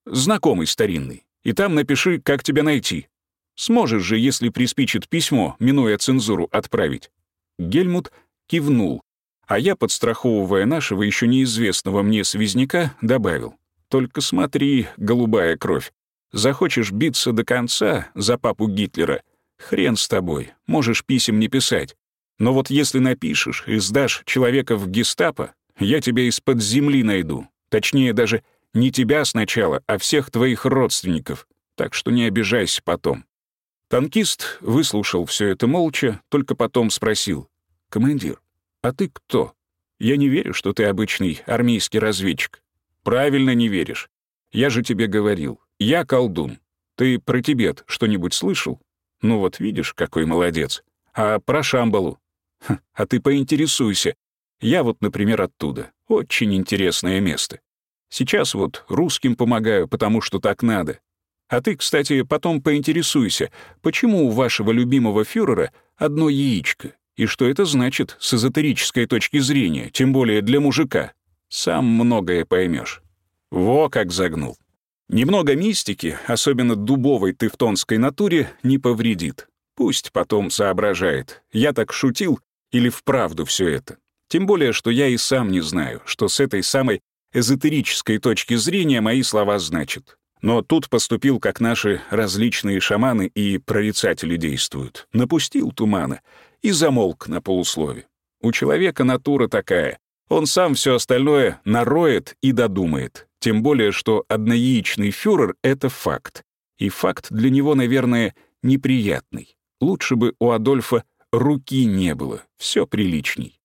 знакомый старинный. И там напиши, как тебя найти. Сможешь же, если приспичит письмо, минуя цензуру, отправить». Гельмут кивнул, а я, подстраховывая нашего еще неизвестного мне связняка, добавил. «Только смотри, голубая кровь, захочешь биться до конца за папу Гитлера, хрен с тобой, можешь писем не писать. Но вот если напишешь и сдашь человека в гестапо, я тебя из-под земли найду. Точнее, даже не тебя сначала, а всех твоих родственников. Так что не обижайся потом. Танкист выслушал все это молча, только потом спросил. «Командир, а ты кто? Я не верю, что ты обычный армейский разведчик». «Правильно не веришь. Я же тебе говорил. Я колдун. Ты про Тибет что-нибудь слышал? Ну вот видишь, какой молодец. А про Шамбалу? Ха, а ты поинтересуйся. Я вот, например, оттуда. Очень интересное место. Сейчас вот русским помогаю, потому что так надо. А ты, кстати, потом поинтересуйся, почему у вашего любимого фюрера одно яичко, и что это значит с эзотерической точки зрения, тем более для мужика. Сам многое поймешь. Во как загнул. Немного мистики, особенно дубовой тевтонской натуре, не повредит. Пусть потом соображает, я так шутил или вправду все это. Тем более, что я и сам не знаю, что с этой самой эзотерической точки зрения мои слова значат. Но тут поступил, как наши различные шаманы и прорицатели действуют. Напустил тумана и замолк на полуслове. У человека натура такая. Он сам все остальное нароет и додумает. Тем более, что однояичный фюрер — это факт. И факт для него, наверное, неприятный. Лучше бы у Адольфа руки не было, все приличней.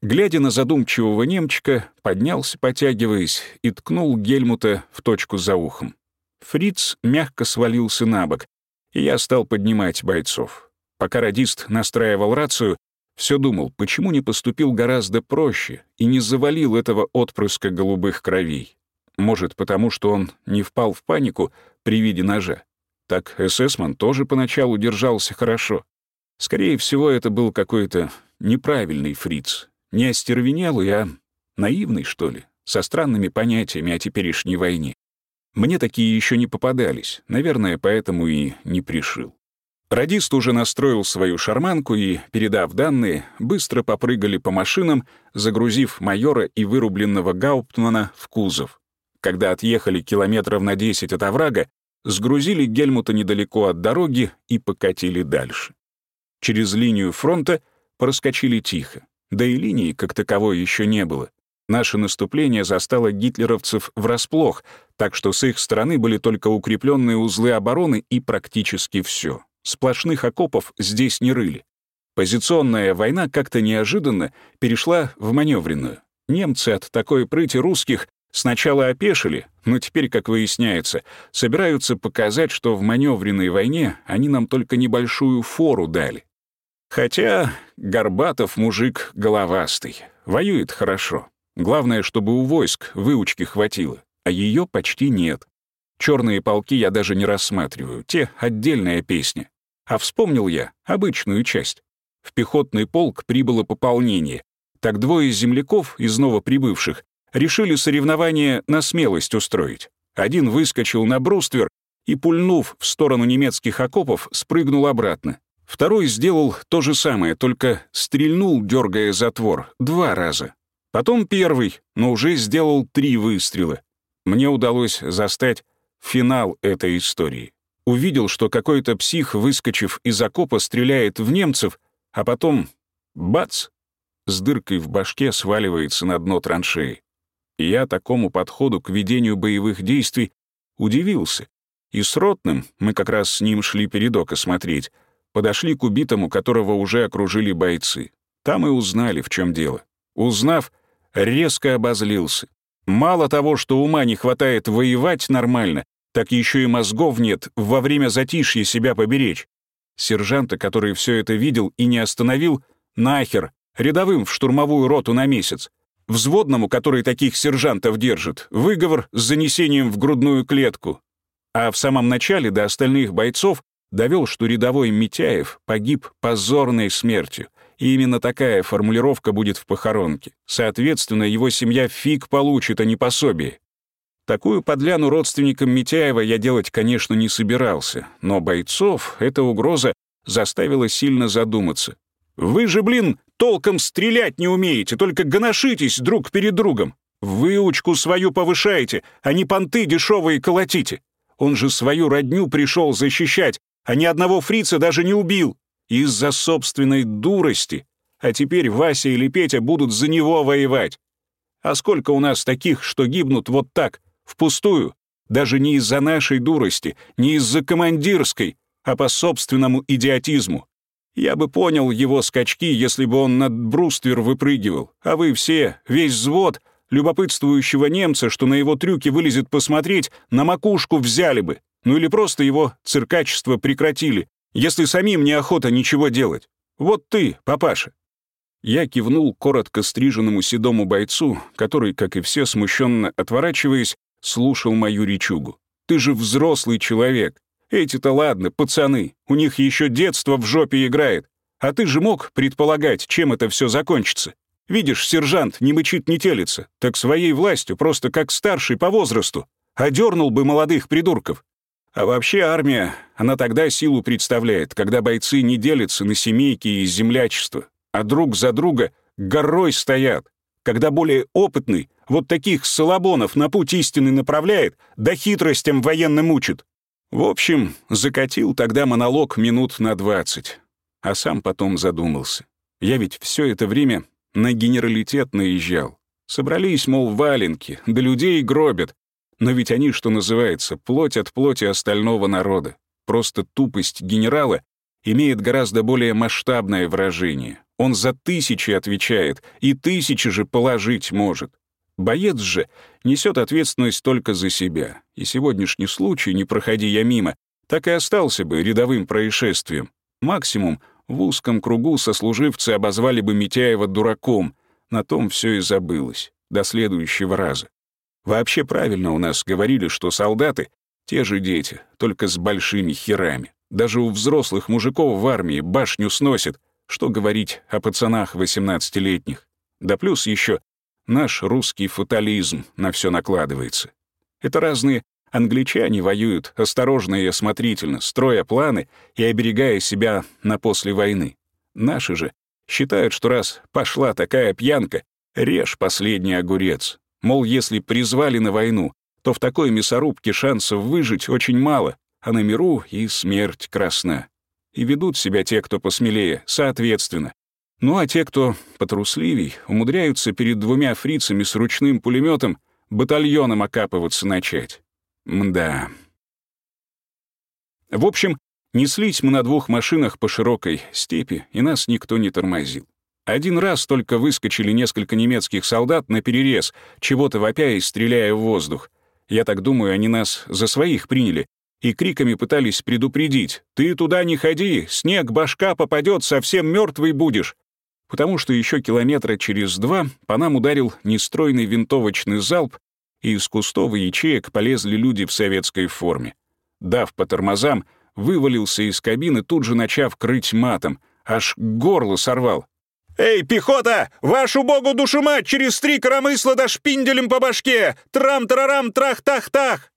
Глядя на задумчивого немчика, поднялся, потягиваясь, и ткнул Гельмута в точку за ухом. Фриц мягко свалился на бок, и я стал поднимать бойцов. Пока радист настраивал рацию, все думал, почему не поступил гораздо проще и не завалил этого отпрыска голубых кровей. Может, потому что он не впал в панику при виде ножа. Так эсэсман тоже поначалу держался хорошо. Скорее всего, это был какой-то неправильный фриц. Не остервенелый, а наивный, что ли, со странными понятиями о теперешней войне. Мне такие еще не попадались, наверное, поэтому и не пришил. Радист уже настроил свою шарманку и, передав данные, быстро попрыгали по машинам, загрузив майора и вырубленного Гауптмана в кузов. Когда отъехали километров на 10 от оврага, сгрузили Гельмута недалеко от дороги и покатили дальше. Через линию фронта проскочили тихо, да и линии как таковой еще не было. Наше наступление застало гитлеровцев врасплох, так что с их стороны были только укрепленные узлы обороны и практически все. Сплошных окопов здесь не рыли. Позиционная война как-то неожиданно перешла в маневренную. Немцы от такой прыти русских сначала опешили, но теперь, как выясняется, собираются показать, что в маневренной войне они нам только небольшую фору дали. Хотя Горбатов мужик головастый, воюет хорошо. Главное, чтобы у войск выучки хватило, а ее почти нет. Черные полки я даже не рассматриваю, те — отдельная песня. А вспомнил я обычную часть. В пехотный полк прибыло пополнение. Так двое земляков из новоприбывших решили соревнование на смелость устроить. Один выскочил на бруствер и, пульнув в сторону немецких окопов, спрыгнул обратно. Второй сделал то же самое, только стрельнул, дергая затвор, два раза. Потом первый, но уже сделал три выстрела. Мне удалось застать финал этой истории. Увидел, что какой-то псих, выскочив из окопа, стреляет в немцев, а потом — бац! С дыркой в башке сваливается на дно траншеи. И я такому подходу к ведению боевых действий удивился. И с Ротным, мы как раз с ним шли передок осмотреть, подошли к убитому, которого уже окружили бойцы. Там и узнали, в чем дело. Узнав, резко обозлился. Мало того, что ума не хватает воевать нормально, так еще и мозгов нет во время затишья себя поберечь. Сержанта, который все это видел и не остановил, нахер, рядовым в штурмовую роту на месяц. Взводному, который таких сержантов держит, выговор с занесением в грудную клетку. А в самом начале до остальных бойцов довел, что рядовой Митяев погиб позорной смертью. И именно такая формулировка будет в похоронке. Соответственно, его семья фиг получит, а не пособие. Такую подляну родственникам Митяева я делать, конечно, не собирался, но бойцов эта угроза заставила сильно задуматься. «Вы же, блин, толком стрелять не умеете, только гоношитесь друг перед другом. Выучку свою повышаете, а не понты дешевые колотите. Он же свою родню пришел защищать, а ни одного фрица даже не убил. Из-за собственной дурости. А теперь Вася или Петя будут за него воевать. А сколько у нас таких, что гибнут вот так, впустую? Даже не из-за нашей дурости, не из-за командирской, а по собственному идиотизму. Я бы понял его скачки, если бы он над бруствер выпрыгивал, а вы все, весь взвод, любопытствующего немца, что на его трюки вылезет посмотреть, на макушку взяли бы. Ну или просто его циркачество прекратили, если самим неохота ничего делать. Вот ты, папаша». Я кивнул коротко стриженному седому бойцу, который, как и все, смущенно отворачиваясь, слушал мою речугу. «Ты же взрослый человек. Эти-то ладно, пацаны, у них еще детство в жопе играет. А ты же мог предполагать, чем это все закончится. Видишь, сержант не мычит, не телится, так своей властью, просто как старший по возрасту. Одернул бы молодых придурков. А вообще армия, она тогда силу представляет, когда бойцы не делятся на семейки и землячество, а друг за друга горой стоят. Когда более опытный вот таких салабонов на путь истины направляет, да хитростям военным учит. В общем, закатил тогда монолог минут на двадцать, а сам потом задумался. Я ведь все это время на генералитет наезжал. Собрались, мол, валенки, да людей гробят, но ведь они, что называется, плоть от плоти остального народа. Просто тупость генерала имеет гораздо более масштабное выражение. Он за тысячи отвечает, и тысячи же положить может. Боец же несет ответственность только за себя. И сегодняшний случай, не проходи я мимо, так и остался бы рядовым происшествием. Максимум в узком кругу сослуживцы обозвали бы Митяева дураком. На том все и забылось. До следующего раза. Вообще правильно у нас говорили, что солдаты — те же дети, только с большими херами. Даже у взрослых мужиков в армии башню сносит, что говорить о пацанах 18-летних. Да плюс еще наш русский фатализм на все накладывается. Это разные англичане воюют осторожно и осмотрительно, строя планы и оберегая себя на после войны. Наши же считают, что раз пошла такая пьянка, режь последний огурец, Мол, если призвали на войну, то в такой мясорубке шансов выжить очень мало, а на миру и смерть красна. И ведут себя те, кто посмелее, соответственно. Ну а те, кто потрусливей, умудряются перед двумя фрицами с ручным пулеметом батальоном окапываться начать. Мда. В общем, неслись мы на двух машинах по широкой степи, и нас никто не тормозил. Один раз только выскочили несколько немецких солдат на перерез, чего-то вопя и стреляя в воздух. Я так думаю, они нас за своих приняли и криками пытались предупредить «Ты туда не ходи, снег башка попадет, совсем мертвый будешь». Потому что еще километра через два по нам ударил нестройный винтовочный залп, и из кустов и ячеек полезли люди в советской форме. Дав по тормозам, вывалился из кабины, тут же начав крыть матом, аж горло сорвал. «Эй, пехота! Вашу богу душу мать через три коромысла да шпинделем по башке! Трам-тарарам, трах-тах-тах!»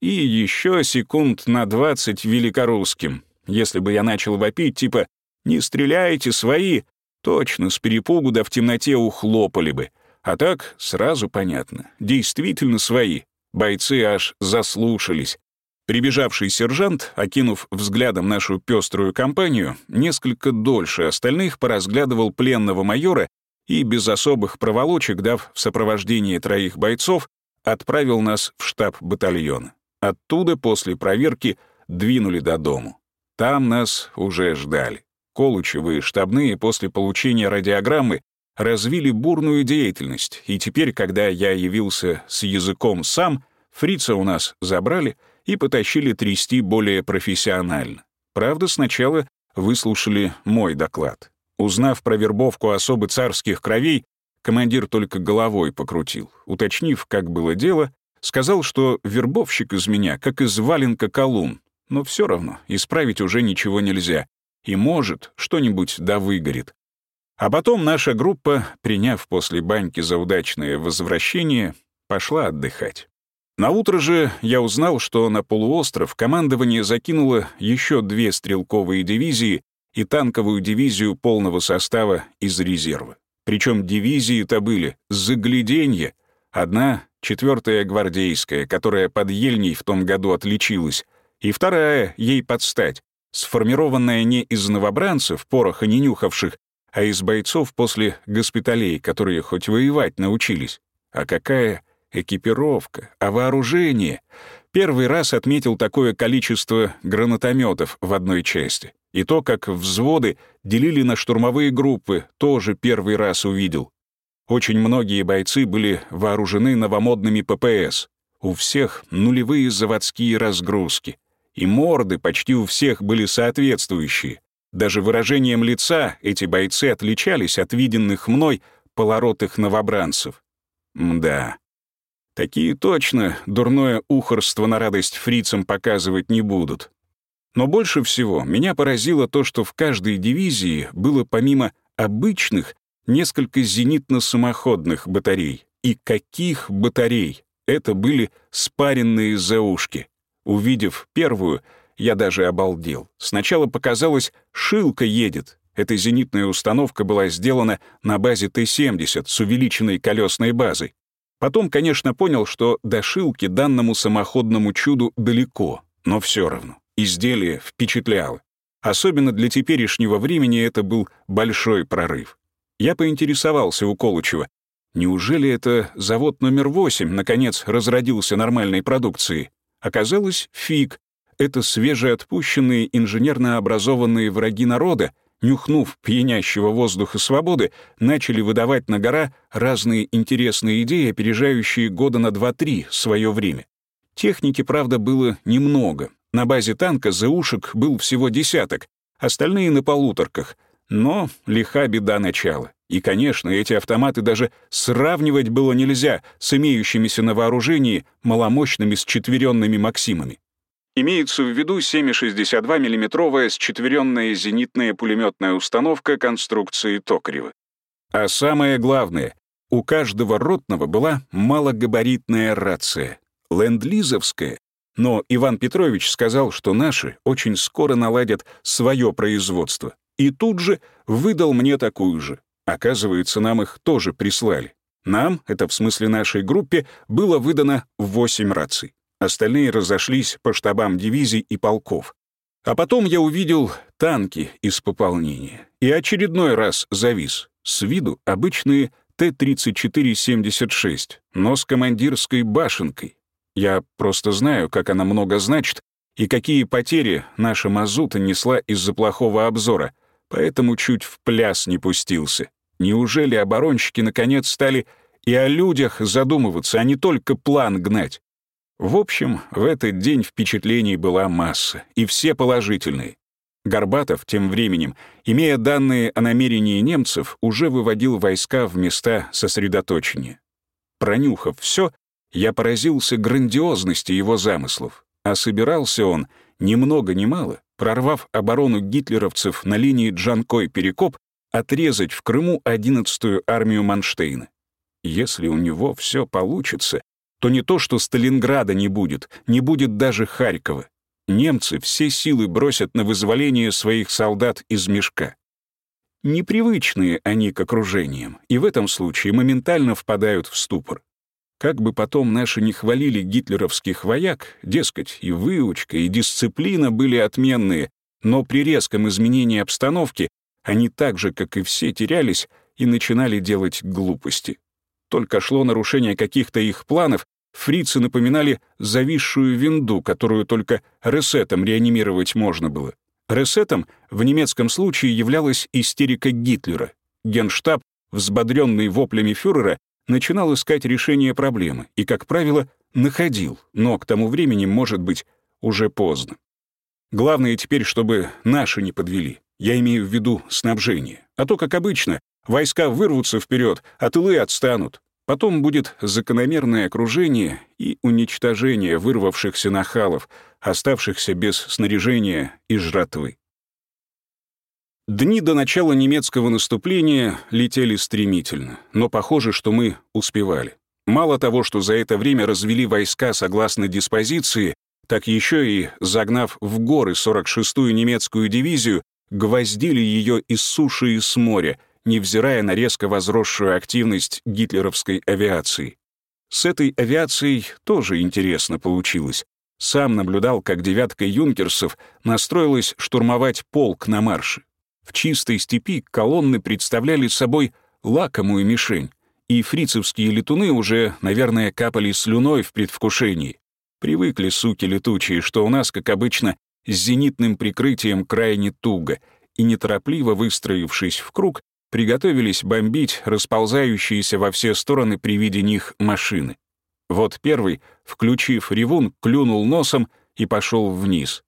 И еще секунд на двадцать великорусским. Если бы я начал вопить, типа «Не стреляйте, свои!» Точно, с перепугу да в темноте ухлопали бы. А так сразу понятно. Действительно свои. Бойцы аж заслушались. Прибежавший сержант, окинув взглядом нашу пеструю компанию, несколько дольше остальных поразглядывал пленного майора и, без особых проволочек, дав в сопровождении троих бойцов, отправил нас в штаб батальона. Оттуда, после проверки, двинули до дому. Там нас уже ждали. Колучевые штабные после получения радиограммы развили бурную деятельность, и теперь, когда я явился с языком сам, фрица у нас забрали и потащили трясти более профессионально. Правда, сначала выслушали мой доклад. Узнав про вербовку особо царских кровей, командир только головой покрутил. Уточнив, как было дело, сказал, что вербовщик из меня, как из валенка колун, но все равно исправить уже ничего нельзя, и, может, что-нибудь да выгорит. А потом наша группа, приняв после баньки за удачное возвращение, пошла отдыхать. На утро же я узнал, что на полуостров командование закинуло еще две стрелковые дивизии и танковую дивизию полного состава из резерва. Причем дивизии-то были загляденье. Одна — четвертая гвардейская, которая под Ельней в том году отличилась, и вторая — ей подстать, сформированная не из новобранцев, пороха не нюхавших, а из бойцов после госпиталей, которые хоть воевать научились. А какая экипировка, а вооружение? Первый раз отметил такое количество гранатометов в одной части. И то, как взводы делили на штурмовые группы, тоже первый раз увидел. Очень многие бойцы были вооружены новомодными ППС. У всех нулевые заводские разгрузки. И морды почти у всех были соответствующие. Даже выражением лица эти бойцы отличались от виденных мной полоротых новобранцев. Мда. Такие точно дурное ухорство на радость фрицам показывать не будут. Но больше всего меня поразило то, что в каждой дивизии было помимо обычных несколько зенитно-самоходных батарей. И каких батарей? Это были спаренные заушки. Увидев первую, я даже обалдел. Сначала показалось, шилка едет. Эта зенитная установка была сделана на базе Т-70 с увеличенной колесной базой. Потом, конечно, понял, что до шилки данному самоходному чуду далеко, но все равно. Изделие впечатляло. Особенно для теперешнего времени это был большой прорыв. Я поинтересовался у Колычева, неужели это завод номер 8 наконец разродился нормальной продукцией? Оказалось, фиг, это свежеотпущенные инженерно образованные враги народа, нюхнув пьянящего воздуха свободы, начали выдавать на гора разные интересные идеи, опережающие года на 2-3 свое время. Техники, правда, было немного. На базе танка заушек был всего десяток, остальные на полуторках. Но лиха беда начала. И, конечно, эти автоматы даже сравнивать было нельзя с имеющимися на вооружении маломощными счетверенными «Максимами». Имеется в виду 7,62 миллиметровая счетверенная зенитная пулеметная установка конструкции Токарева. А самое главное, у каждого ротного была малогабаритная рация, ленд-лизовская, но Иван Петрович сказал, что наши очень скоро наладят свое производство, и тут же выдал мне такую же. Оказывается, нам их тоже прислали. Нам, это в смысле нашей группе, было выдано 8 раций. Остальные разошлись по штабам дивизий и полков. А потом я увидел танки из пополнения. И очередной раз завис. С виду обычные Т-34-76, но с командирской башенкой. Я просто знаю, как она много значит и какие потери наша мазута несла из-за плохого обзора, поэтому чуть в пляс не пустился. Неужели оборонщики наконец стали и о людях задумываться, а не только план гнать? В общем, в этот день впечатлений была масса, и все положительные. Горбатов тем временем, имея данные о намерении немцев, уже выводил войска в места сосредоточения. Пронюхав все, я поразился грандиозности его замыслов, а собирался он, ни много ни мало, прорвав оборону гитлеровцев на линии Джанкой-Перекоп, отрезать в Крыму 11-ю армию Манштейна. Если у него все получится, то не то, что Сталинграда не будет, не будет даже Харькова. Немцы все силы бросят на вызволение своих солдат из мешка. Непривычные они к окружениям, и в этом случае моментально впадают в ступор. Как бы потом наши не хвалили гитлеровских вояк, дескать, и выучка, и дисциплина были отменные, но при резком изменении обстановки они так же, как и все, терялись и начинали делать глупости. Только шло нарушение каких-то их планов, фрицы напоминали зависшую винду, которую только ресетом реанимировать можно было. Ресетом в немецком случае являлась истерика Гитлера. Генштаб, взбодренный воплями фюрера, начинал искать решение проблемы и, как правило, находил, но к тому времени, может быть, уже поздно. Главное теперь, чтобы наши не подвели. Я имею в виду снабжение. А то, как обычно, войска вырвутся вперед, а тылы отстанут. Потом будет закономерное окружение и уничтожение вырвавшихся нахалов, оставшихся без снаряжения и жратвы. Дни до начала немецкого наступления летели стремительно, но похоже, что мы успевали. Мало того, что за это время развели войска согласно диспозиции, так еще и, загнав в горы 46-ю немецкую дивизию, гвоздили ее из суши и с моря — невзирая на резко возросшую активность гитлеровской авиации. С этой авиацией тоже интересно получилось. Сам наблюдал, как девятка юнкерсов настроилась штурмовать полк на марше. В чистой степи колонны представляли собой лакомую мишень, и фрицевские летуны уже, наверное, капали слюной в предвкушении. Привыкли, суки летучие, что у нас, как обычно, с зенитным прикрытием крайне туго, и неторопливо выстроившись в круг, приготовились бомбить расползающиеся во все стороны при виде них машины. Вот первый, включив ревун, клюнул носом и пошел вниз.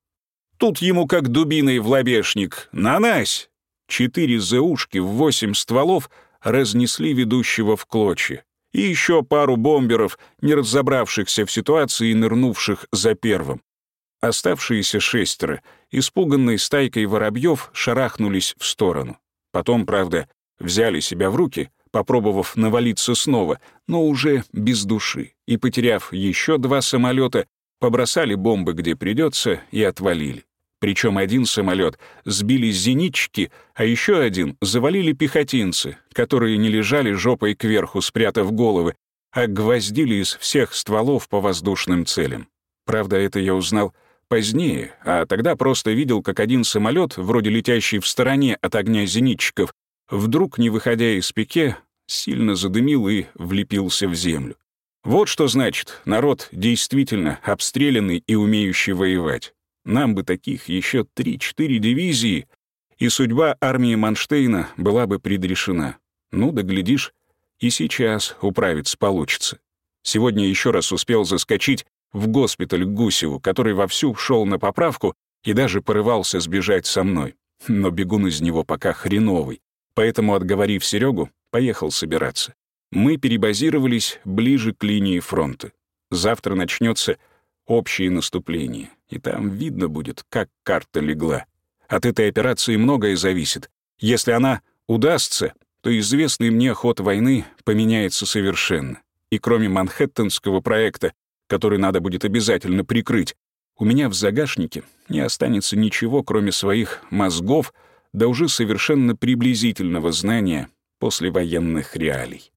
Тут ему как дубиной в лобешник. «Нанась!» Четыре заушки в восемь стволов разнесли ведущего в клочья. И еще пару бомберов, не разобравшихся в ситуации и нырнувших за первым. Оставшиеся шестеро, испуганной стайкой воробьев, шарахнулись в сторону. Потом, правда, Взяли себя в руки, попробовав навалиться снова, но уже без души, и, потеряв еще два самолета, побросали бомбы где придется и отвалили. Причем один самолет сбили зенитчики, а еще один завалили пехотинцы, которые не лежали жопой кверху, спрятав головы, а гвоздили из всех стволов по воздушным целям. Правда, это я узнал позднее, а тогда просто видел, как один самолет, вроде летящий в стороне от огня зенитчиков, вдруг, не выходя из пике, сильно задымил и влепился в землю. Вот что значит народ действительно обстрелянный и умеющий воевать. Нам бы таких еще три-четыре дивизии, и судьба армии Манштейна была бы предрешена. Ну да глядишь, и сейчас управиться получится. Сегодня еще раз успел заскочить в госпиталь к Гусеву, который вовсю шел на поправку и даже порывался сбежать со мной. Но бегун из него пока хреновый. Поэтому, отговорив Серегу, поехал собираться. Мы перебазировались ближе к линии фронта. Завтра начнется общее наступление, и там видно будет, как карта легла. От этой операции многое зависит. Если она удастся, то известный мне ход войны поменяется совершенно. И кроме Манхэттенского проекта, который надо будет обязательно прикрыть, у меня в загашнике не останется ничего, кроме своих мозгов — до уже совершенно приблизительного знания послевоенных реалий.